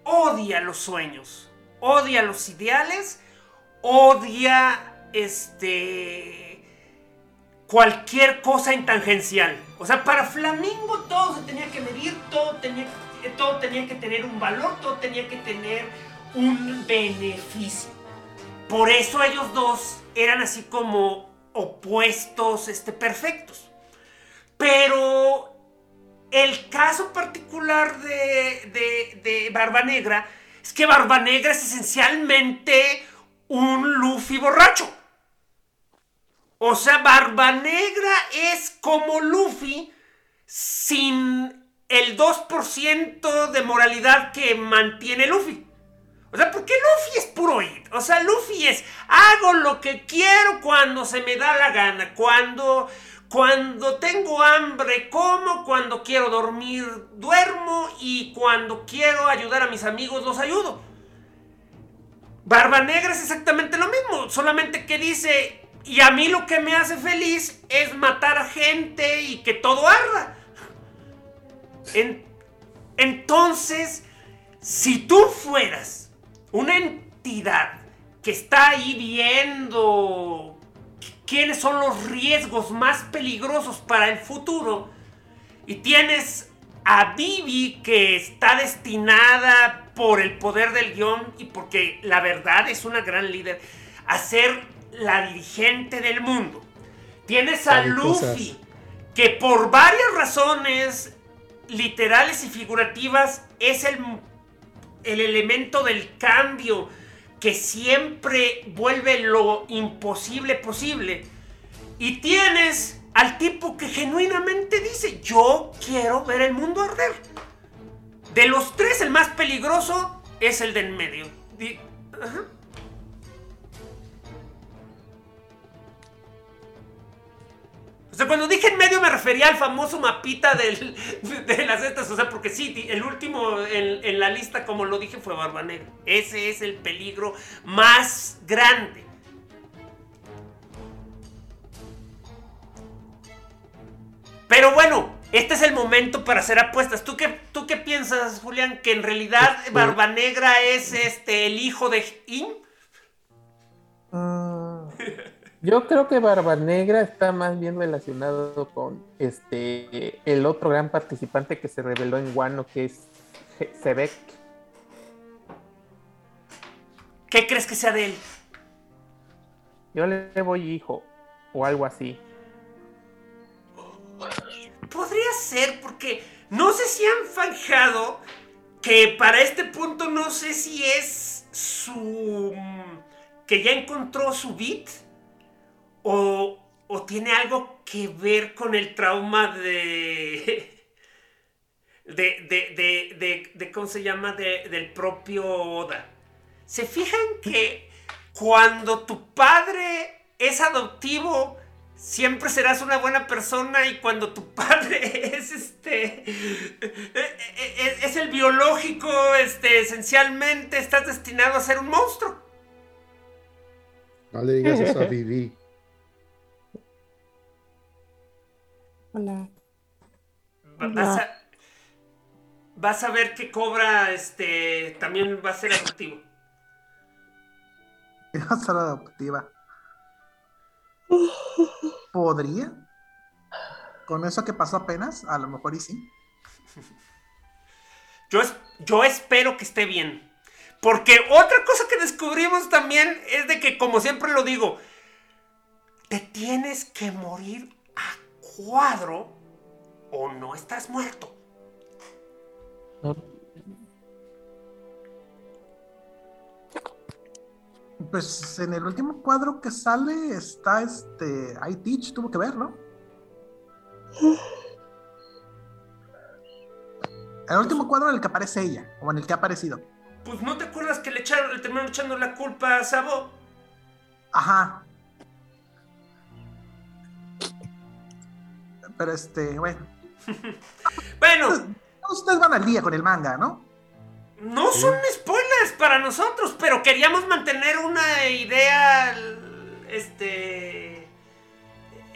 odia los sueños, odia los ideales, odia este cualquier cosa intangencial. O sea, para Flamingo todo se tenía que medir, todo tenía, todo tenía que tener un valor, todo tenía que tener un beneficio. Por eso ellos dos eran así como opuestos este, perfectos. Pero el caso particular de, de, Negra es que Barba Negra es esencialmente un Luffy borracho. O sea, Barba Negra es como Luffy sin el 2% de moralidad que mantiene Luffy. O sea, porque Luffy es puro it. O sea, Luffy es hago lo que quiero cuando se me da la gana. Cuando, cuando tengo hambre, como. Cuando quiero dormir, duermo. Y cuando quiero ayudar a mis amigos, los ayudo. Barba Negra es exactamente lo mismo. Solamente que dice, y a mí lo que me hace feliz es matar a gente y que todo arda. entonces, si tú fueras una entidad que está ahí viendo quiénes son los riesgos más peligrosos para el futuro y tienes a Vivi que está destinada por el poder del guion y porque la verdad es una gran líder a ser la dirigente del mundo. Tienes a Luffy que por varias razones literales y figurativas es el el elemento del cambio que siempre vuelve lo imposible posible. Y tienes al tipo que genuinamente dice, yo quiero ver el mundo arder. De los tres, el más peligroso es el del medio. Sea, cuando dije en medio me refería al famoso mapita de las estas. O sea, porque sí, el último en, la lista, como lo dije, fue Barba Negra. Ese es el peligro más grande. Pero bueno, este es el momento para hacer apuestas. ¿Tú qué, tú qué piensas, Julián? ¿Que en realidad Este- Barba Negra es este el hijo de In? Mm, Yo creo que Barba Negra está más bien relacionado con este el otro gran participante que se reveló en Wano, que es Sebek. ¿Qué crees que sea de él? Yo le voy hijo o algo así. Podría ser, porque no sé si han fijado que para este punto no sé si es su. que ya encontró su beat o, o tiene algo que ver con el trauma de. de. de. de. de, de- ¿cómo se llama? De- del propio Oda. ¿Se fijan que cuando tu padre es adoptivo, siempre serás una buena persona y cuando tu padre es este es, es el biológico, este esencialmente estás destinado a ser un monstruo. No le digas eso a Vivi. Hola. Va- Vas a, vas a ver que cobra este también va a ser adoptivo. Va a ser adoptiva. ¿Podría? Con eso que pasó apenas, a lo mejor y sí. Yo, es- yo espero que esté bien. Porque otra cosa que descubrimos también es de que, como siempre lo digo, te tienes que morir cuadro o no estás muerto. Pues en el último cuadro que sale está este. I Teach, tuvo que ver, ¿no? El último cuadro en el que aparece ella, o en el que ha aparecido. Pues no te acuerdas que le echaron, le terminaron echando la culpa a Sabo. Ajá. Pero este, bueno. Bueno, Ustedes van al día con el manga, ¿no? no son spoilers para nosotros, pero queríamos mantener una idea, este,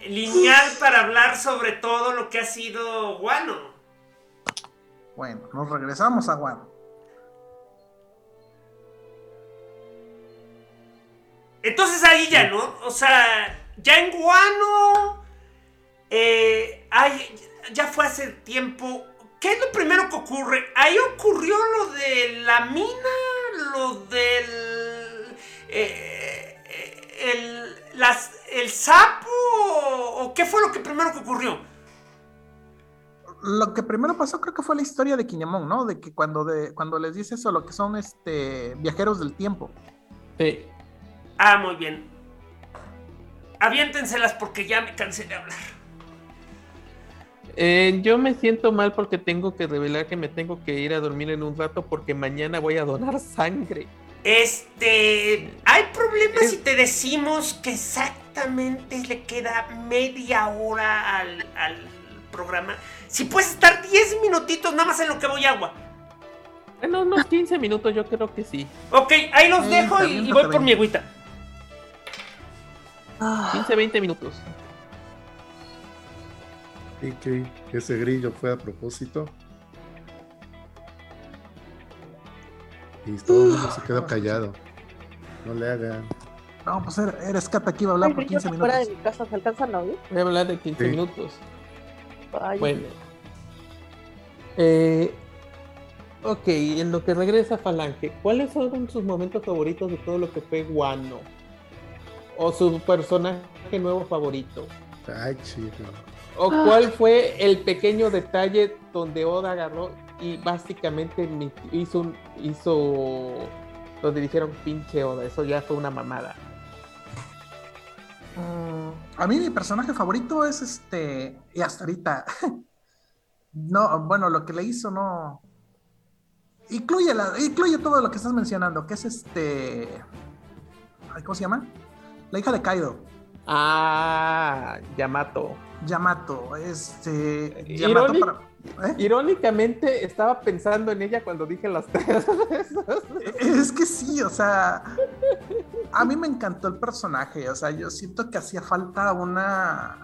lineal para hablar sobre todo lo que ha sido Guano. Bueno, nos regresamos a Guano. Entonces ahí ya, ¿no? O sea, ya en Guano. Eh, ay, ya fue hace tiempo. ¿Qué es lo primero que ocurre? Ahí ocurrió lo de la mina, lo del. eh, eh, el, las, el sapo. ¿O qué fue lo que primero que ocurrió? Lo que primero pasó creo que fue la historia de Kinemon, ¿no? De que cuando, de, cuando les dice eso, lo que son este viajeros del tiempo. Sí. Ah, muy bien. Aviéntenselas porque ya me cansé de hablar. Eh, yo me siento mal porque tengo que revelar que me tengo que ir a dormir en un rato porque mañana voy a donar sangre. Este. ¿Hay problemas Es- si te decimos que exactamente le queda media hora al, al programa? Si puedes estar 10 minutitos nada más en lo que voy agua. Bueno, unos 15 minutos yo creo que sí. Ok, ahí los Sí, dejo y, y voy por mi agüita. Ah, 15, 20 minutos. Y que ese grillo fue a propósito. Y todo el mundo se quedó callado. No le hagan. No, pues era- eres Cata que iba a hablar Ay, por grillos 15 afuera de minutos. mi casa se alcanzan a oír. Voy a hablar de 15 Sí. minutos. Ay, Bueno. Eh, ok, en lo que regresa Falange, ¿cuáles son sus momentos favoritos de todo lo que fue Guano? ¿O su personaje nuevo favorito? Ay, chido. ¿O cuál fue el pequeño detalle donde Oda agarró y básicamente hizo un, hizo donde dijeron pinche Oda? Eso ya fue una mamada. Mm, A mí mi personaje favorito es este. Y hasta ahorita. No, bueno, lo que le hizo no. Incluye, la, incluye todo lo que estás mencionando, que es este. ¿Cómo se llama? La hija de Kaido. Ah, Yamato. Yamato. Este. Irónic- Yamato para. ¿eh? Irónicamente estaba pensando en ella cuando dije las tres. Es que sí, o sea, a mí me encantó el personaje, o sea, yo siento que hacía falta una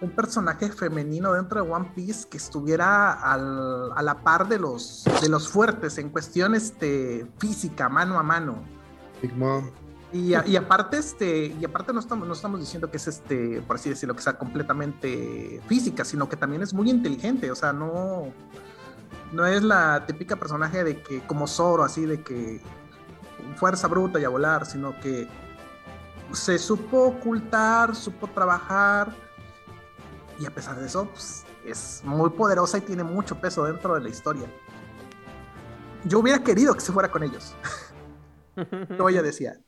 un personaje femenino dentro de One Piece que estuviera al- a la par de los, de los fuertes en cuestión este, física, mano a mano. Big Mom. Y, a- y aparte, este, y aparte no estamos, no estamos diciendo que es este, por así decirlo, que sea completamente física, sino que también es muy inteligente. O sea, no, no es la típica personaje de que, como Zoro, así de que fuerza bruta y a volar, sino que se supo ocultar, supo trabajar. Y a pesar de eso, pues, es muy poderosa y tiene mucho peso dentro de la historia. Yo hubiera querido que se fuera con ellos. Como ella decía.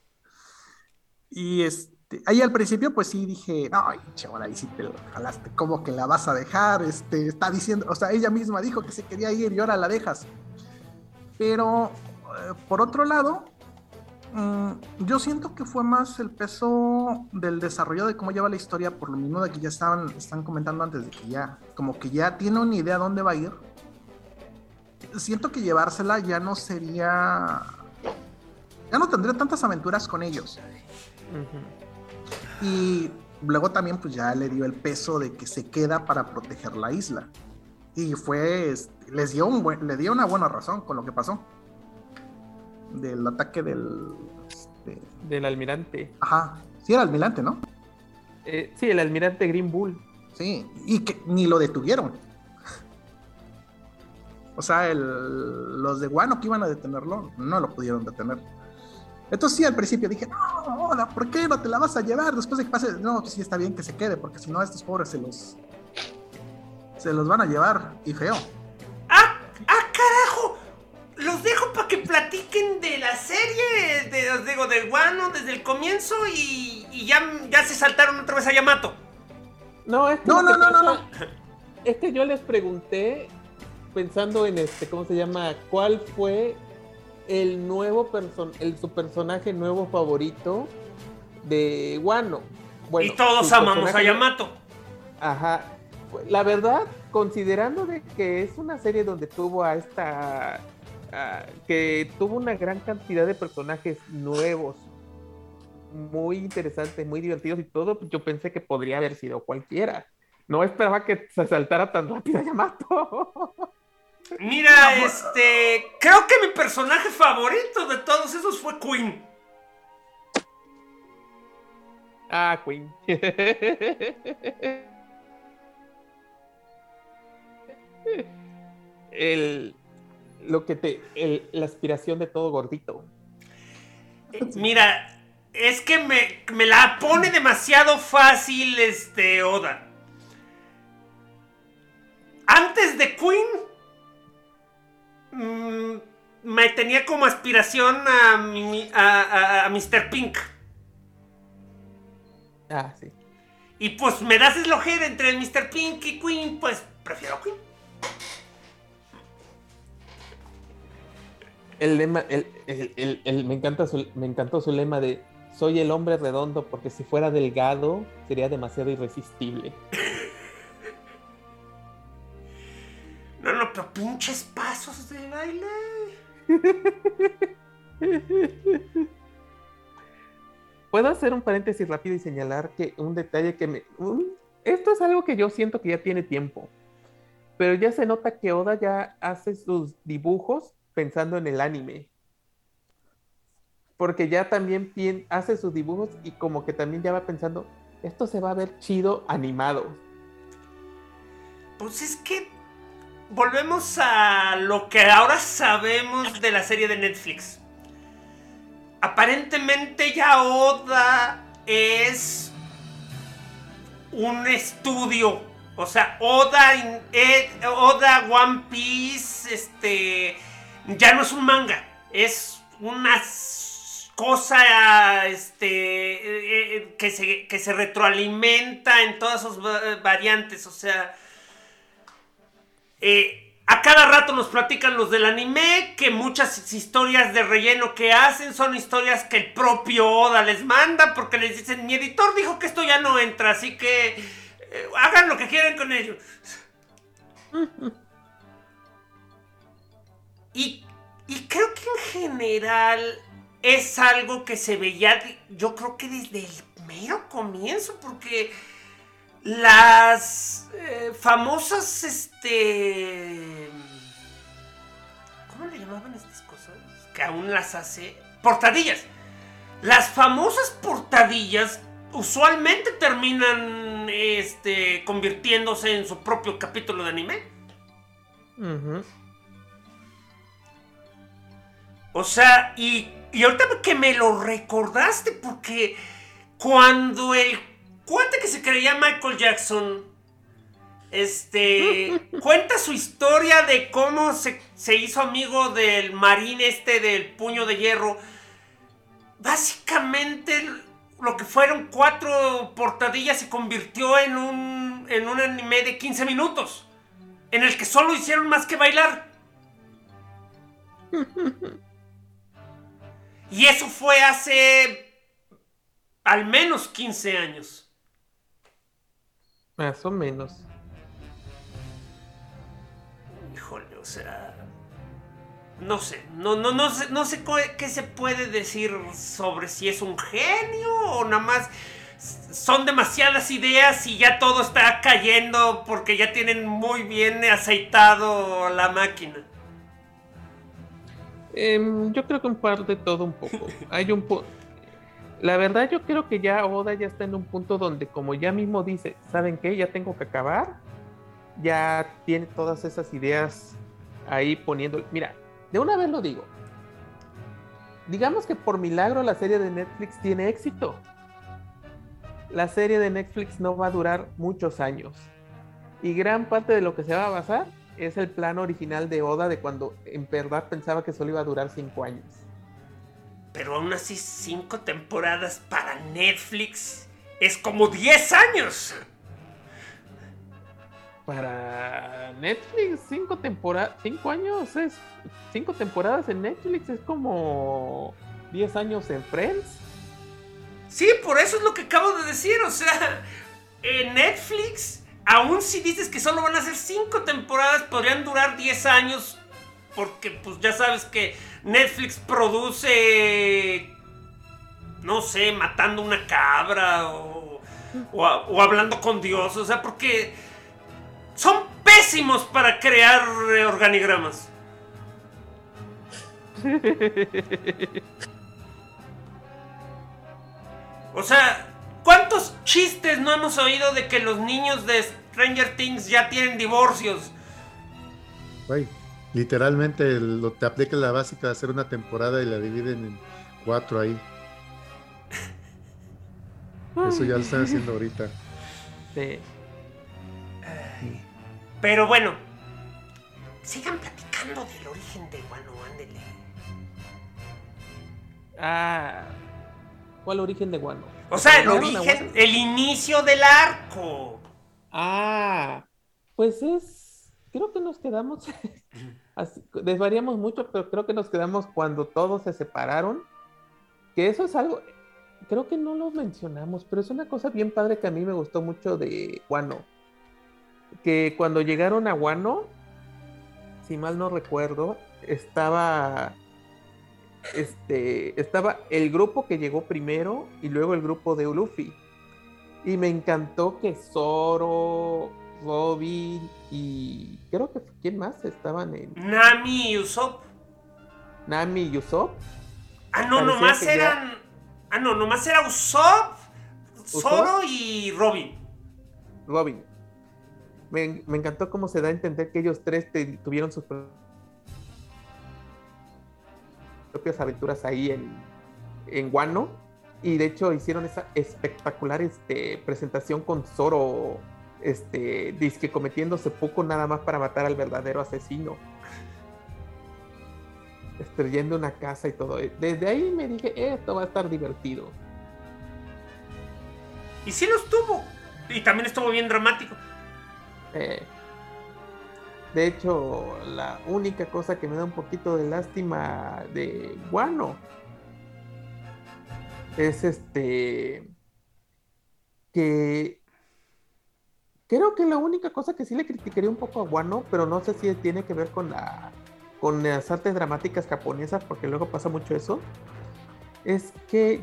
Y este, ahí al principio, pues sí dije, ay, chaval, ahí sí te lo jalaste, ¿cómo que la vas a dejar? Este, está diciendo, o sea, ella misma dijo que se quería ir y ahora la dejas. Pero, eh, por otro lado, mm, yo siento que fue más el peso del desarrollo de cómo lleva la historia, por lo mismo de que ya estaban, están comentando antes de que ya, como que ya tiene una idea dónde va a ir. Siento que llevársela ya no sería ya no tendría tantas aventuras con ellos. Y luego también pues ya le dio el peso de que se queda para proteger la isla. Y fue, este, les dio un buen, le dio una buena razón con lo que pasó. Del ataque del... este, Del almirante. ajá, sí era almirante, ¿no? Eh, sí, el almirante Green Bull. Sí, y que ni lo detuvieron. O sea, el- los de Guano que iban a detenerlo, no lo pudieron detener. Entonces sí, al principio dije, no, Oda, ¿por qué no te la vas a llevar después de que pase? No, pues sí está bien que se quede, porque si no a estos pobres se los... Se los van a llevar, y feo. ¡Ah! ¡Ah, carajo! Los dejo para que platiquen de la serie, de, os digo, del guano desde el comienzo y, y ya, ya se saltaron otra vez a Yamato. No, es que No, no, no, no, pasa- Es que yo les pregunté, pensando en este, ¿cómo se llama? ¿Cuál fue el nuevo person el su personaje nuevo favorito de Wano? Bueno, y todos amamos a Yamato. Ajá. La verdad, considerando de que es una serie donde tuvo a esta a- que tuvo una gran cantidad de personajes nuevos, muy interesantes, muy divertidos y todo, yo pensé que podría haber sido cualquiera. No esperaba que se saltara tan rápido a Yamato. Mira, este. Creo que mi personaje favorito de todos esos fue Queen. ah, Queen. El, lo que te, el- la aspiración de todo gordito. Eh, Mira, es que me, me la pone demasiado fácil este Oda. Antes de Queen, mm, me tenía como aspiración a, mi- a, a- a Mr. Pink. Ah, sí. Y pues me das eslojera entre Mr. Pink y Queen, pues prefiero Queen. El lema, el, el- el- el- me, encanta su- me encantó su lema de soy el hombre redondo porque si fuera delgado sería demasiado irresistible. pero pinches pasos de baile. Puedo hacer un paréntesis rápido y señalar que un detalle que me... un- esto es algo que yo siento que ya tiene tiempo, pero ya se nota que Oda ya hace sus dibujos pensando en el anime. Porque ya también hace sus dibujos y como que también ya va pensando, esto se va a ver chido animado. Pues es que volvemos a lo que ahora sabemos de la serie de Netflix. Aparentemente ya Oda es un estudio. O sea, Oda, in- eh, Oda One Piece, este, ya no es un manga. Es una cosa, este, eh, eh, que se, que se retroalimenta en todas sus va- variantes. O sea, eh, a cada rato nos platican los del anime que muchas historias de relleno que hacen son historias que el propio Oda les manda porque les dicen, mi editor dijo que esto ya no entra, así que eh, hagan lo que quieran con ello. Y, y creo que en general es algo que se veía, yo creo que desde el mero comienzo, porque las eh, famosas, este... ¿Cómo le llamaban estas cosas? Que aún las hace. Portadillas. Las famosas portadillas usualmente terminan este, convirtiéndose en su propio capítulo de anime. Ujú. O sea, y, y ahorita que me lo recordaste, porque cuando el cuate que se creía Michael Jackson, este, cuenta su historia de cómo se, se hizo amigo del marín este del puño de hierro, básicamente lo que fueron cuatro portadillas se convirtió en un, en un anime de 15 minutos, en el que solo hicieron más que bailar. Y eso fue hace al menos 15 años. Más o menos. Híjole, o sea. No sé, no, no, no sé, no sé qué se puede decir sobre si es un genio o nada más son demasiadas ideas y ya todo está cayendo porque ya tienen muy bien aceitado la máquina. Em, yo creo que un par de todo un poco. Hay un pu- La verdad, yo creo que ya Oda ya está en un punto donde, como ya mismo dice, ¿saben qué? Ya tengo que acabar. Ya tiene todas esas ideas ahí poniendo. Mira, de una vez lo digo. Digamos que por milagro la serie de Netflix tiene éxito. La serie de Netflix no va a durar muchos años. Y gran parte de lo que se va a basar es el plan original de Oda de cuando en verdad pensaba que solo iba a durar cinco años. Pero aún así, cinco temporadas para Netflix es como 10 años. Para Netflix, cinco temporadas, cinco años es cinco temporadas en Netflix es como 10 años en Friends. Sí, por eso es lo que acabo de decir. O sea, en Netflix, aún si dices que solo van a ser 5 temporadas, podrían durar 10 años. Porque, pues ya sabes que Netflix produce. No sé, matando una cabra o, o, hablando con Dios. O sea, porque son pésimos para crear eh, organigramas. O sea, ¿cuántos chistes no hemos oído de que los niños de Stranger Things ya tienen divorcios? Güey, literalmente lo, te aplica la básica de hacer una temporada y la dividen en cuatro ahí. Eso ya lo están haciendo ahorita. Sí. Pero bueno, sigan platicando del origen de Wano, ándele. Ah, ¿cuál origen de Guano? O sea, el ¿Llegaron a origen, el inicio del arco. Ah, pues es. Creo que nos quedamos. así- desvariamos mucho, pero creo que nos quedamos cuando todos se separaron. Que eso es algo. Creo que no lo mencionamos, pero es una cosa bien padre que a mí me gustó mucho de Guano. Que cuando llegaron a Guano, si mal no recuerdo, estaba. Este. Estaba el grupo que llegó primero y luego el grupo de Luffy. Y me encantó que Zoro, Robin y creo que quién más estaban en Nami y Usopp. Nami y Usopp. Ah, no, Parecía nomás ya- eran. Ah, no, nomás era Usopp, Zoro y Robin. Robin. Me, me encantó cómo se da a entender que ellos tres te- tuvieron sus pro- propias aventuras ahí en, en Wano. Y de hecho hicieron esa espectacular este, presentación con Zoro este, disque cometiéndose poco nada más para matar al verdadero asesino. Destruyendo una casa y todo. Desde ahí me dije, esto va a estar divertido. Y sí lo estuvo. Y también estuvo bien dramático. Eh, de hecho, la única cosa que me da un poquito de lástima de Guano es este que creo que la única cosa que sí le criticaría un poco a Guano, pero no sé si tiene que ver con las artes dramáticas japonesas, porque luego pasa mucho eso, es que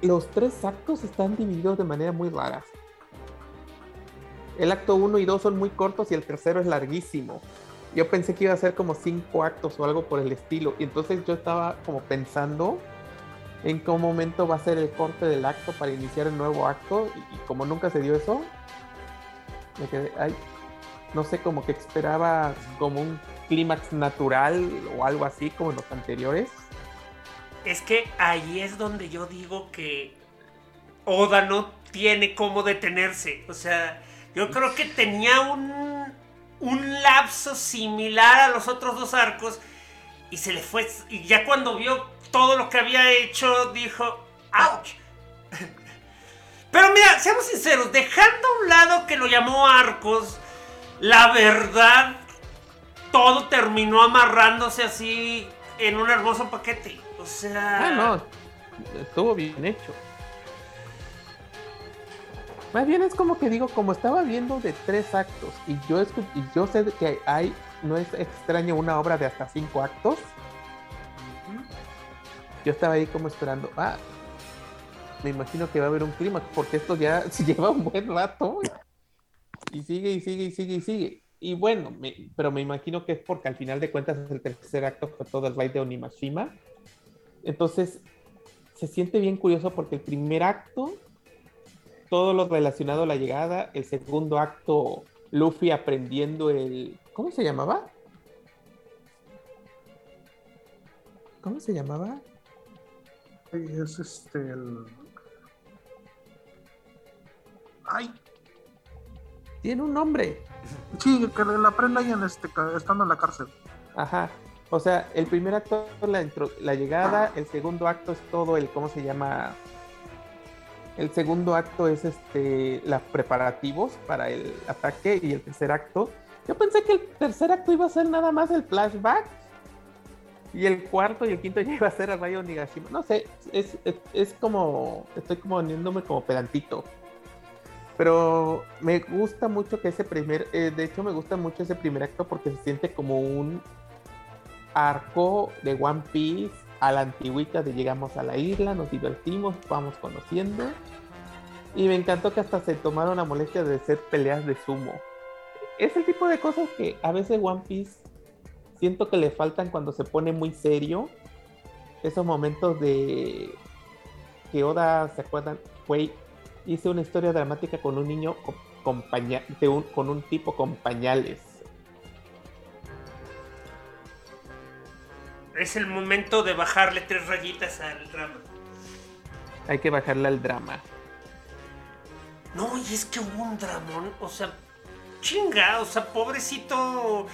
los tres actos están divididos de manera muy rara. el acto 1 y 2 son muy cortos y el tercero es larguísimo. Yo pensé que iba a ser como cinco actos o algo por el estilo. Y entonces yo estaba como pensando en qué momento va a ser el corte del acto para iniciar el nuevo acto. Y, como nunca se dio eso, me quedé, ay, no sé, como que esperaba como un clímax natural o algo así como en los anteriores. Es que ahí es donde yo digo que Oda no tiene cómo detenerse. O sea, yo creo que tenía un, un lapso similar a los otros dos arcos y se le fue. Y ya cuando vio todo lo que había hecho, dijo, ¡ouch! Pero mira, seamos sinceros, dejando a un lado que lo llamó arcos, la verdad, todo terminó amarrándose así en un hermoso paquete. O sea. Ah, no. Estuvo bien hecho. Más bien es como que digo, como estaba viendo de tres actos y yo, y yo sé que hay, no es extraño una obra de hasta cinco actos. Yo estaba ahí como esperando, ah, me imagino que va a haber un clima, porque esto ya se lleva un buen rato. Y sigue y sigue y sigue y sigue. Y bueno, pero me imagino que es porque al final de cuentas el tercer acto fue todo el baile de Onimashima. Entonces, se siente bien curioso porque el primer acto todo lo relacionado a la llegada. El segundo acto, Luffy aprendiendo el. ¿Cómo se llamaba? ¿Cómo se llamaba? Es este el. ¡Ay! Tiene un nombre. Sí, que la aprenda ahí en este, estando en la cárcel. Ajá. O sea, el primer acto es la, la llegada, el segundo acto es todo el, ¿cómo se llama? El segundo acto es este los preparativos para el ataque y el tercer acto. Yo pensé que el tercer acto iba a ser nada más el flashback. Y el cuarto y el quinto ya iba a ser el rayo Nigashima. No sé, es, es, como. Estoy como poniéndome como pedantito. Pero me gusta mucho que ese primer. Eh, de hecho, me gusta mucho ese primer acto porque se siente como un arco de One Piece a la antigüita de llegamos a la isla, nos divertimos, vamos conociendo. Y me encantó que hasta se tomaron la molestia de hacer peleas de sumo. Es el tipo de cosas que a veces One Piece siento que le faltan cuando se pone muy serio. Esos momentos de que Oda, ¿se acuerdan? Fue, hice una historia dramática con un niño con, con un tipo con pañales Es el momento de bajarle tres rayitas al drama. Hay que bajarle al drama. No, y es que hubo un dramón, o sea, chinga, o sea, pobrecito.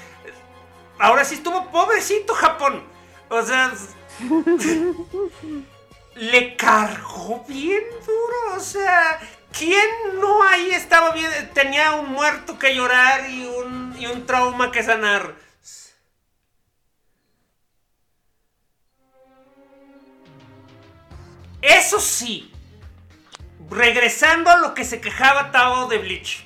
Ahora sí estuvo pobrecito Japón. O sea, le cargó bien duro, o sea, ¿quién no ahí estaba bien? Tenía un muerto que llorar y un, y un trauma que sanar. Eso sí, regresando a lo que se quejaba Tao de Bleach.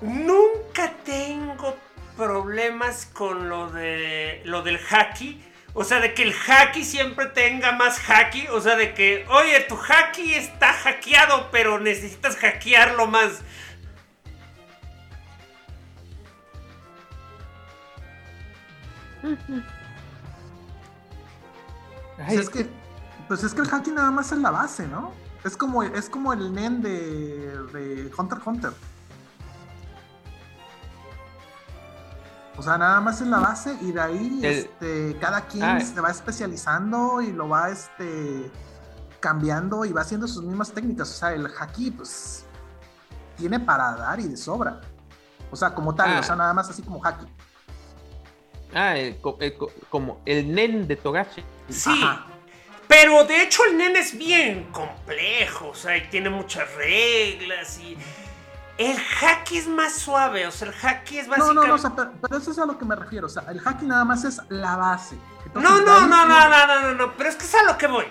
Nunca tengo problemas con lo de lo del haki. O sea, de que el haki siempre tenga más haki. O sea, de que, oye, tu haki está hackeado, pero necesitas hackearlo más. es que pues es que el hacking nada más es la base, ¿no? Es como, es como el NEN de, Hunter x Hunter. O sea, nada más es la base y de ahí este, cada quien ah, se va especializando y lo va este, cambiando y va haciendo sus mismas técnicas. O sea, el haki, pues, tiene para dar y de sobra. O sea, como tal, o sea, ah. nada más así como haki. Ah, como el nen de Togashi. Sí, pero de hecho el nene es bien complejo, o sea, y tiene muchas reglas y... El haki es más suave, o sea, el haki es básicamente... No, no, no, pero, eso es a lo que me refiero, o sea, el haki nada más es la base. no, no, no, no, no, no, no, no, pero es que es a lo que voy.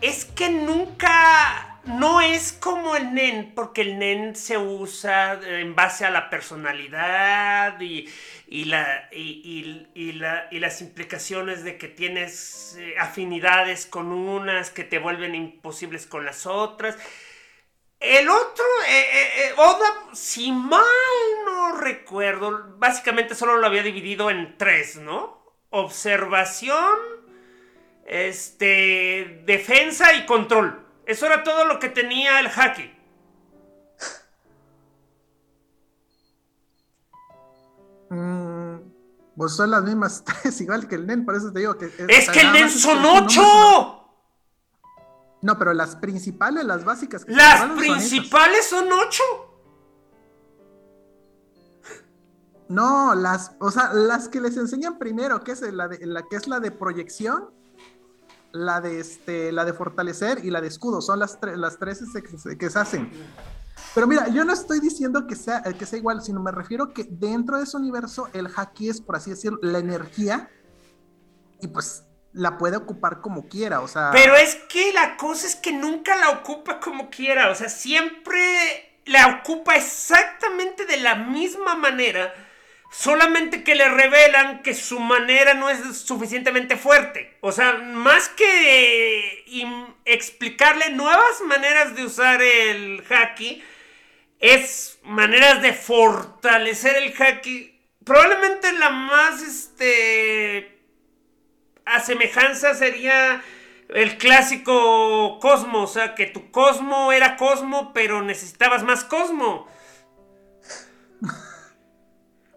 Es que nunca no es como el NEN, porque el NEN se usa en base a la personalidad y, la, y, las implicaciones de que tienes eh, afinidades con unas que te vuelven imposibles con las otras. El otro, eh, eh, eh, Oda, si mal no recuerdo, básicamente solo lo había dividido en tres, ¿no? Observación, este, defensa y control. Eso era todo lo que tenía el haki. Mm, pues son las mismas tres, igual que el NEN, por eso te digo que... ¡Es sea, que el NEN es son ocho! No, pero las principales, las básicas. que Las son principales son ocho. No, las, o sea, las que les enseñan primero, que es la de, la que es la de proyección, la de este, la de fortalecer y la de escudo, son las tres, las tres que, se- que se hacen. Pero mira, yo no estoy diciendo que sea, que sea igual, sino me refiero que dentro de ese universo el haki es, por así decirlo, la energía y pues la puede ocupar como quiera, o sea. Pero es que la cosa es que nunca la ocupa como quiera. O sea, siempre la ocupa exactamente de la misma manera. Solamente que le revelan que su manera no es suficientemente fuerte. O sea, más que im- explicarle nuevas maneras de usar el haki, es maneras de fortalecer el haki. Probablemente la más, este, a semejanza sería el clásico Cosmo, o sea, que tu Cosmo era Cosmo, pero necesitabas más Cosmo.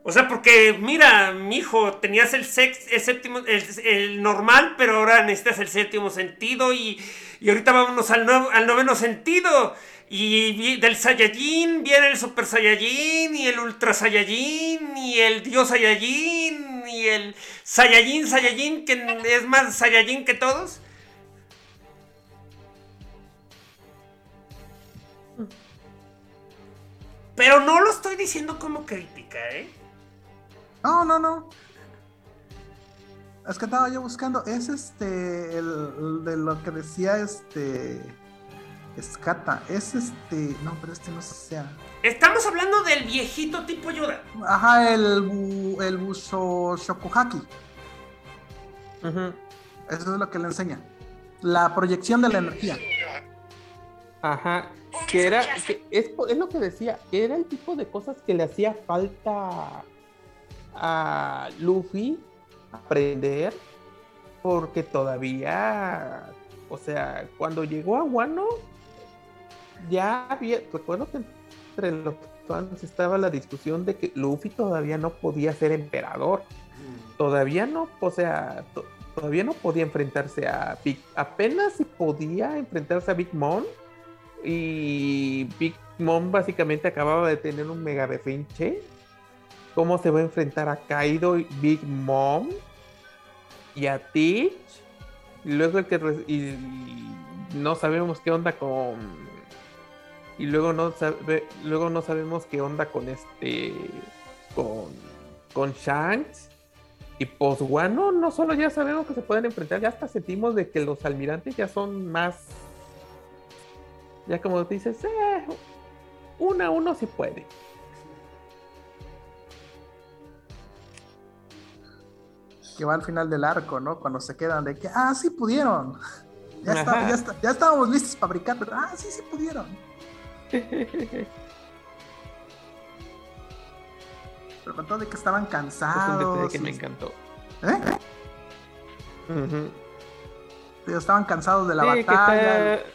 O sea, porque mira, mi hijo, tenías el, sex- el séptimo, el, normal, pero ahora necesitas el séptimo sentido y, y ahorita vámonos al, al noveno sentido. Y del Saiyajin viene el Super Saiyajin y el Ultra Saiyajin y el Dios Saiyajin y el Saiyajin Saiyajin que es más Saiyajin que todos. Pero no lo estoy diciendo como crítica, ¿eh? No, no, no. Es que estaba yo buscando. Es este. El de lo que decía este. Escata. Es este. No, pero este no sea. Estamos hablando del viejito tipo Yoda. Ajá, el. bu- El Busho Shokuhaki. Eso es lo que le enseña. La proyección de la energía. Ajá, que era, que es, es lo que decía, que era el tipo de cosas que le hacía falta a Luffy aprender, porque todavía, o sea, cuando llegó a Wano, ya había, recuerdo que entre los fans estaba la discusión de que Luffy todavía no podía ser emperador, todavía no, o sea, to- todavía no podía enfrentarse a Big, apenas si podía enfrentarse a Big Mom y Big Mom básicamente acababa de tener un mega berrinche. ¿Cómo se va a enfrentar a Kaido y Big Mom? Y a Teach. Y luego el que y no sabemos qué onda con. Y luego no sabe, luego no sabemos qué onda con este. con. con Shanks. Y pues bueno, no solo ya sabemos que se pueden enfrentar, ya hasta sentimos de que los almirantes ya son más ya como dices, eh, uno a uno sí puede. Que va al final del arco, ¿no? Cuando se quedan de que. Ah, sí pudieron. Ya, está- ya, está- ya estábamos listos para brincar, pero. Ah, sí, sí pudieron. Pero con todo de que estaban es un cansados. detalle que me encantó. ¿Eh? Digo, Estaban cansados de la Sí, batalla. está-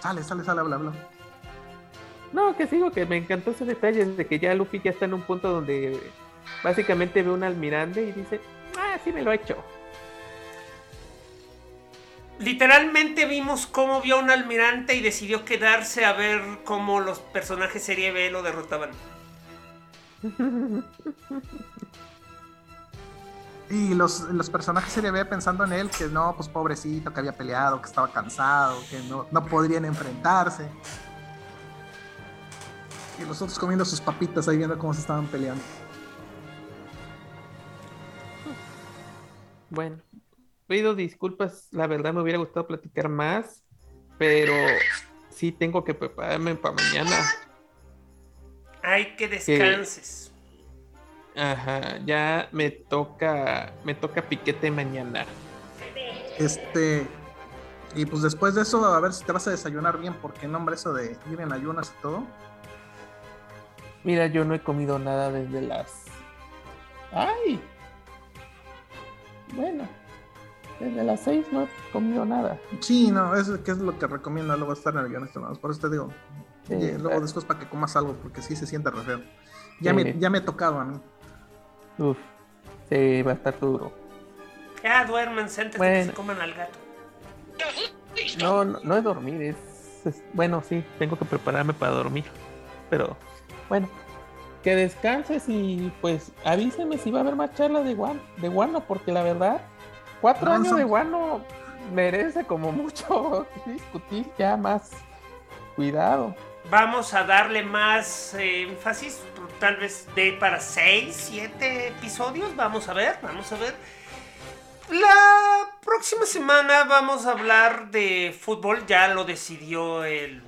Sale, sale, sale, habla, habla. No, que sigo, que me encantó ese detalle de que ya Luffy ya está en un punto donde básicamente ve un almirante y dice, ah, sí me lo he hecho. Literalmente vimos cómo vio a un almirante y decidió quedarse a ver cómo los personajes serie B lo derrotaban. Y los, los personajes serie B pensando en él, que no, pues pobrecito, que había peleado, que estaba cansado, que no, no podrían enfrentarse. Y los otros comiendo sus papitas ahí viendo cómo se estaban peleando. Bueno, pido disculpas, la verdad me hubiera gustado platicar más, pero sí tengo que prepararme para mañana. Ay, que descanses. Ajá, ya me toca, me toca piquete mañana. Este, Y pues después de eso, a ver si te vas a desayunar bien, porque no, hombre, eso de ir en ayunas y todo. Mira, yo no he comido nada desde las. ¡Ay! Bueno, desde las seis no he comido nada. Sí, no, eso que es lo que recomiendo luego estar en el guion estómago. Por eso te digo, Sí, oye, luego después para que comas algo, porque sí se siente re feo. Ya, Sí. me, ya me he tocado a mí. Uf, sí, va a estar duro. Ya duérmense antes de que Bueno. se coman al gato. No, no, no es dormir, es, es- Bueno, sí, tengo que prepararme para dormir. Pero, bueno, que descanses y pues avíseme si va a haber más charlas de, Guan, de Guano, porque la verdad, cuatro No, años son- de Guano merece como mucho discutir ya más. Cuidado. Vamos a darle más eh, énfasis, tal vez de para 6, 7 episodios. Vamos a ver, vamos a ver. La próxima semana vamos a hablar de fútbol. Ya lo decidió el,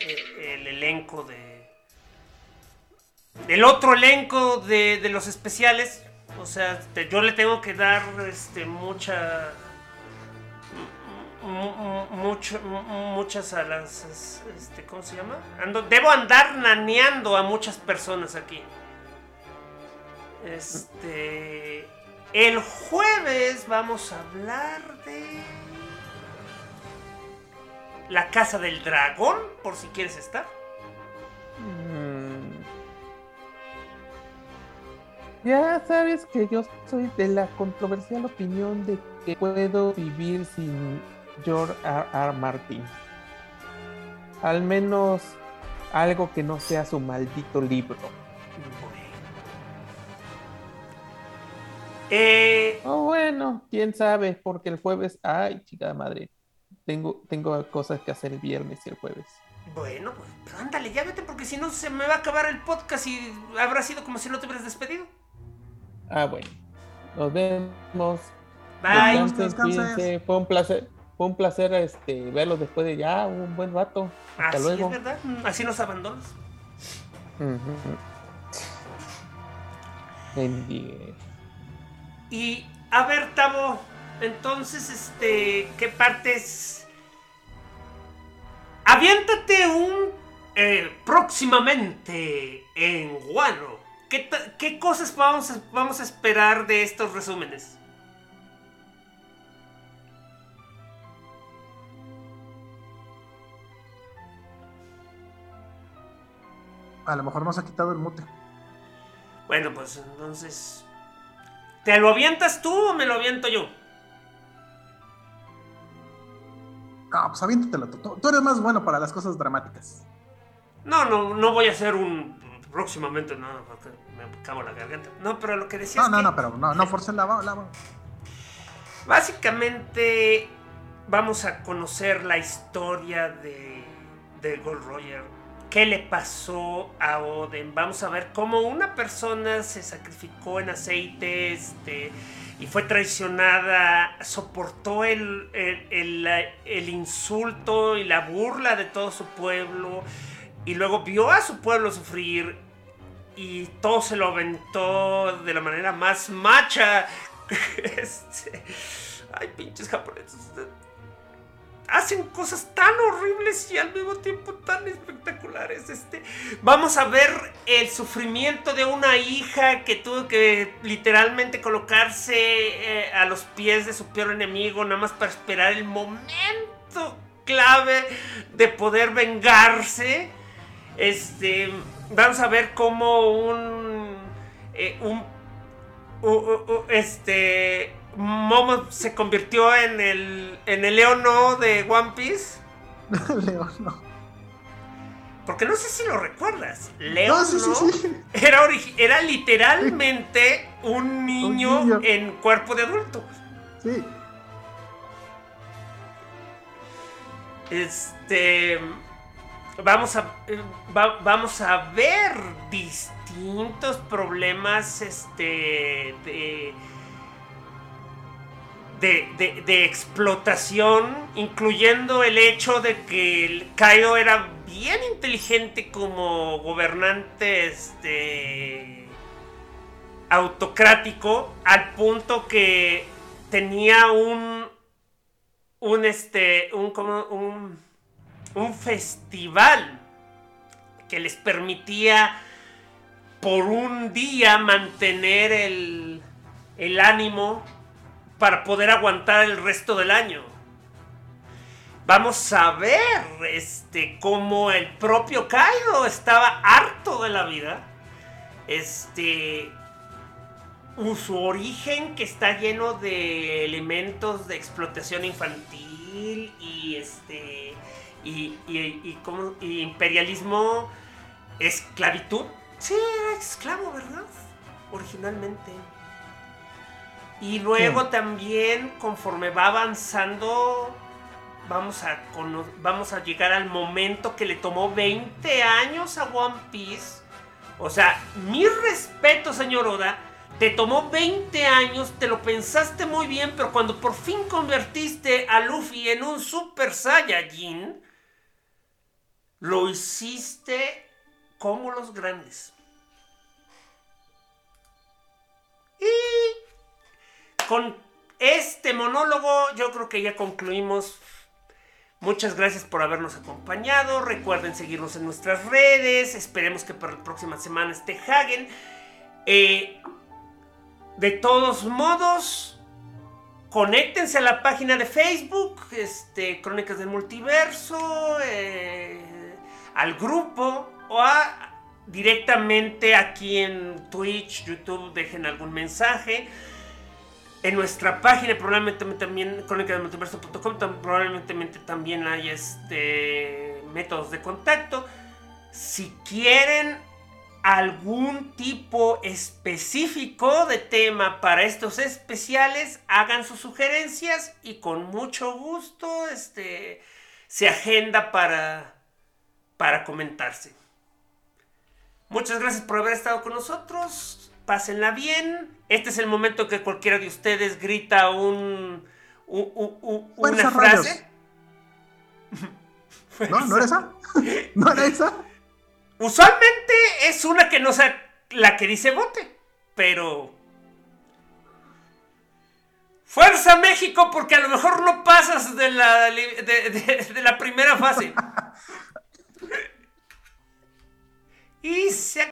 el, el elenco de. El otro elenco de, de los especiales. O sea, este, yo le tengo que dar este, mucha. mu- mu- mucho- mu- muchas a las es- este cómo se llama debo andar naneando a muchas personas aquí este el jueves vamos a hablar de la casa del dragón por si quieres estar Mm. Ya sabes que yo soy de la controversial opinión de que puedo vivir sin George R. R. Martin. Al menos algo que no sea su maldito libro. Eh, Oh, bueno, quién sabe, porque el jueves, ay, chica madre, tengo, tengo cosas que hacer el viernes y el jueves. bueno pues pero ándale ya vete porque si no se me va a acabar el podcast y habrá sido como si no te hubieras despedido Ah, bueno, nos vemos. bye Descansen, Fue un placer, fue un placer este, verlos después de ya un buen rato. Hasta así luego. es verdad así nos abandonas. Y a ver, Tavo, entonces, este, ¿qué partes? Aviéntate un eh, próximamente en Guano. ¿Qué, cosas vamos a, vamos a esperar de estos resúmenes? A lo mejor nos ha quitado el mute. Bueno, pues entonces, ¿te lo avientas tú o me lo aviento yo? Ah, pues aviéntatelo. Tú, tú- tú eres más bueno para las cosas dramáticas. No, no, no voy a hacer un próximamente, no, porque me acabo la garganta. No, pero lo que decía No, es no, que- no, pero no, no force la la Básicamente vamos a conocer la historia de, de Gold Roger. ¿Qué le pasó a Oden? Vamos a ver cómo una persona se sacrificó en aceite este, y fue traicionada, soportó el, el- el insulto y la burla de todo su pueblo y luego vio a su pueblo sufrir y todo se lo aventó de la manera más macha. Este, ay, pinches japoneses. Hacen cosas tan horribles y al mismo tiempo tan espectaculares. Este, vamos a ver el sufrimiento de una hija que tuvo que literalmente colocarse eh, a los pies de su peor enemigo, nada más para esperar el momento clave de poder vengarse. Este, vamos a ver cómo un, eh, un, este, Momo se convirtió en el, en el Leono de One Piece. León, no. Porque no sé si lo recuerdas. Leono No, sí, sí, sí. Era, era literalmente un niño, niño. en cuerpo de adulto. Sí. Este. Vamos a. va- vamos a ver distintos problemas. Este. De. De, de- de explotación, incluyendo el hecho de que el Kaido era bien inteligente como gobernante este, autocrático, al punto que tenía un, un este, un, como un, un festival que les permitía por un día mantener el, el ánimo para poder aguantar el resto del año. Vamos a ver este cómo el propio Kaido estaba harto de la vida. Este su origen que está lleno de elementos de explotación infantil y este y, y, como, y imperialismo esclavitud. Sí era esclavo verdad originalmente. Y luego también conforme va avanzando vamos a vamos a llegar al momento que le tomó 20 años a One Piece. O sea mi respeto señor Oda te tomó 20 años, te lo pensaste muy bien, pero cuando por fin convertiste a Luffy en un Super Saiyajin, lo hiciste como los grandes. Y con este monólogo yo creo que ya concluimos. Muchas gracias por habernos acompañado. Recuerden seguirnos en nuestras redes. Esperemos que para la próxima semana esté Hagen. Eh, de todos modos, conéctense a la página de Facebook, este, Crónicas del Multiverso, eh, al grupo o directamente aquí en Twitch, YouTube, dejen algún mensaje. En nuestra página probablemente también, crónicasdelmultiverso.com, probablemente también hay este, métodos de contacto. Si quieren algún tipo específico de tema para estos especiales, hagan sus sugerencias y con mucho gusto este, se agenda para, para comentarse. Muchas gracias por haber estado con nosotros. Pásenla bien. Este es el momento que cualquiera de ustedes grita un, una frase. ¿No? ¿No era esa? ¿No era esa? Usualmente es una que no sea la que dice bote, pero... Fuerza México porque a lo mejor no pasas de la, de, la primera fase. y se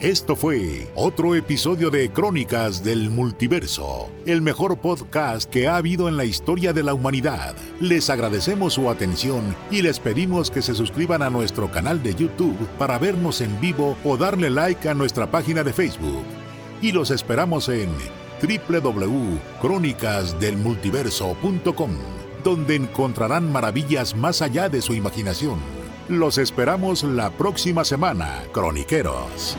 Esto fue otro episodio de Crónicas del Multiverso, el mejor podcast que ha habido en la historia de la humanidad. Les agradecemos su atención y les pedimos que se suscriban a nuestro canal de YouTube para vernos en vivo o darle like a nuestra página de Facebook. Y los esperamos en www.crónicasdelmultiverso.com, donde encontrarán maravillas más allá de su imaginación. Los esperamos la próxima semana, croniqueros.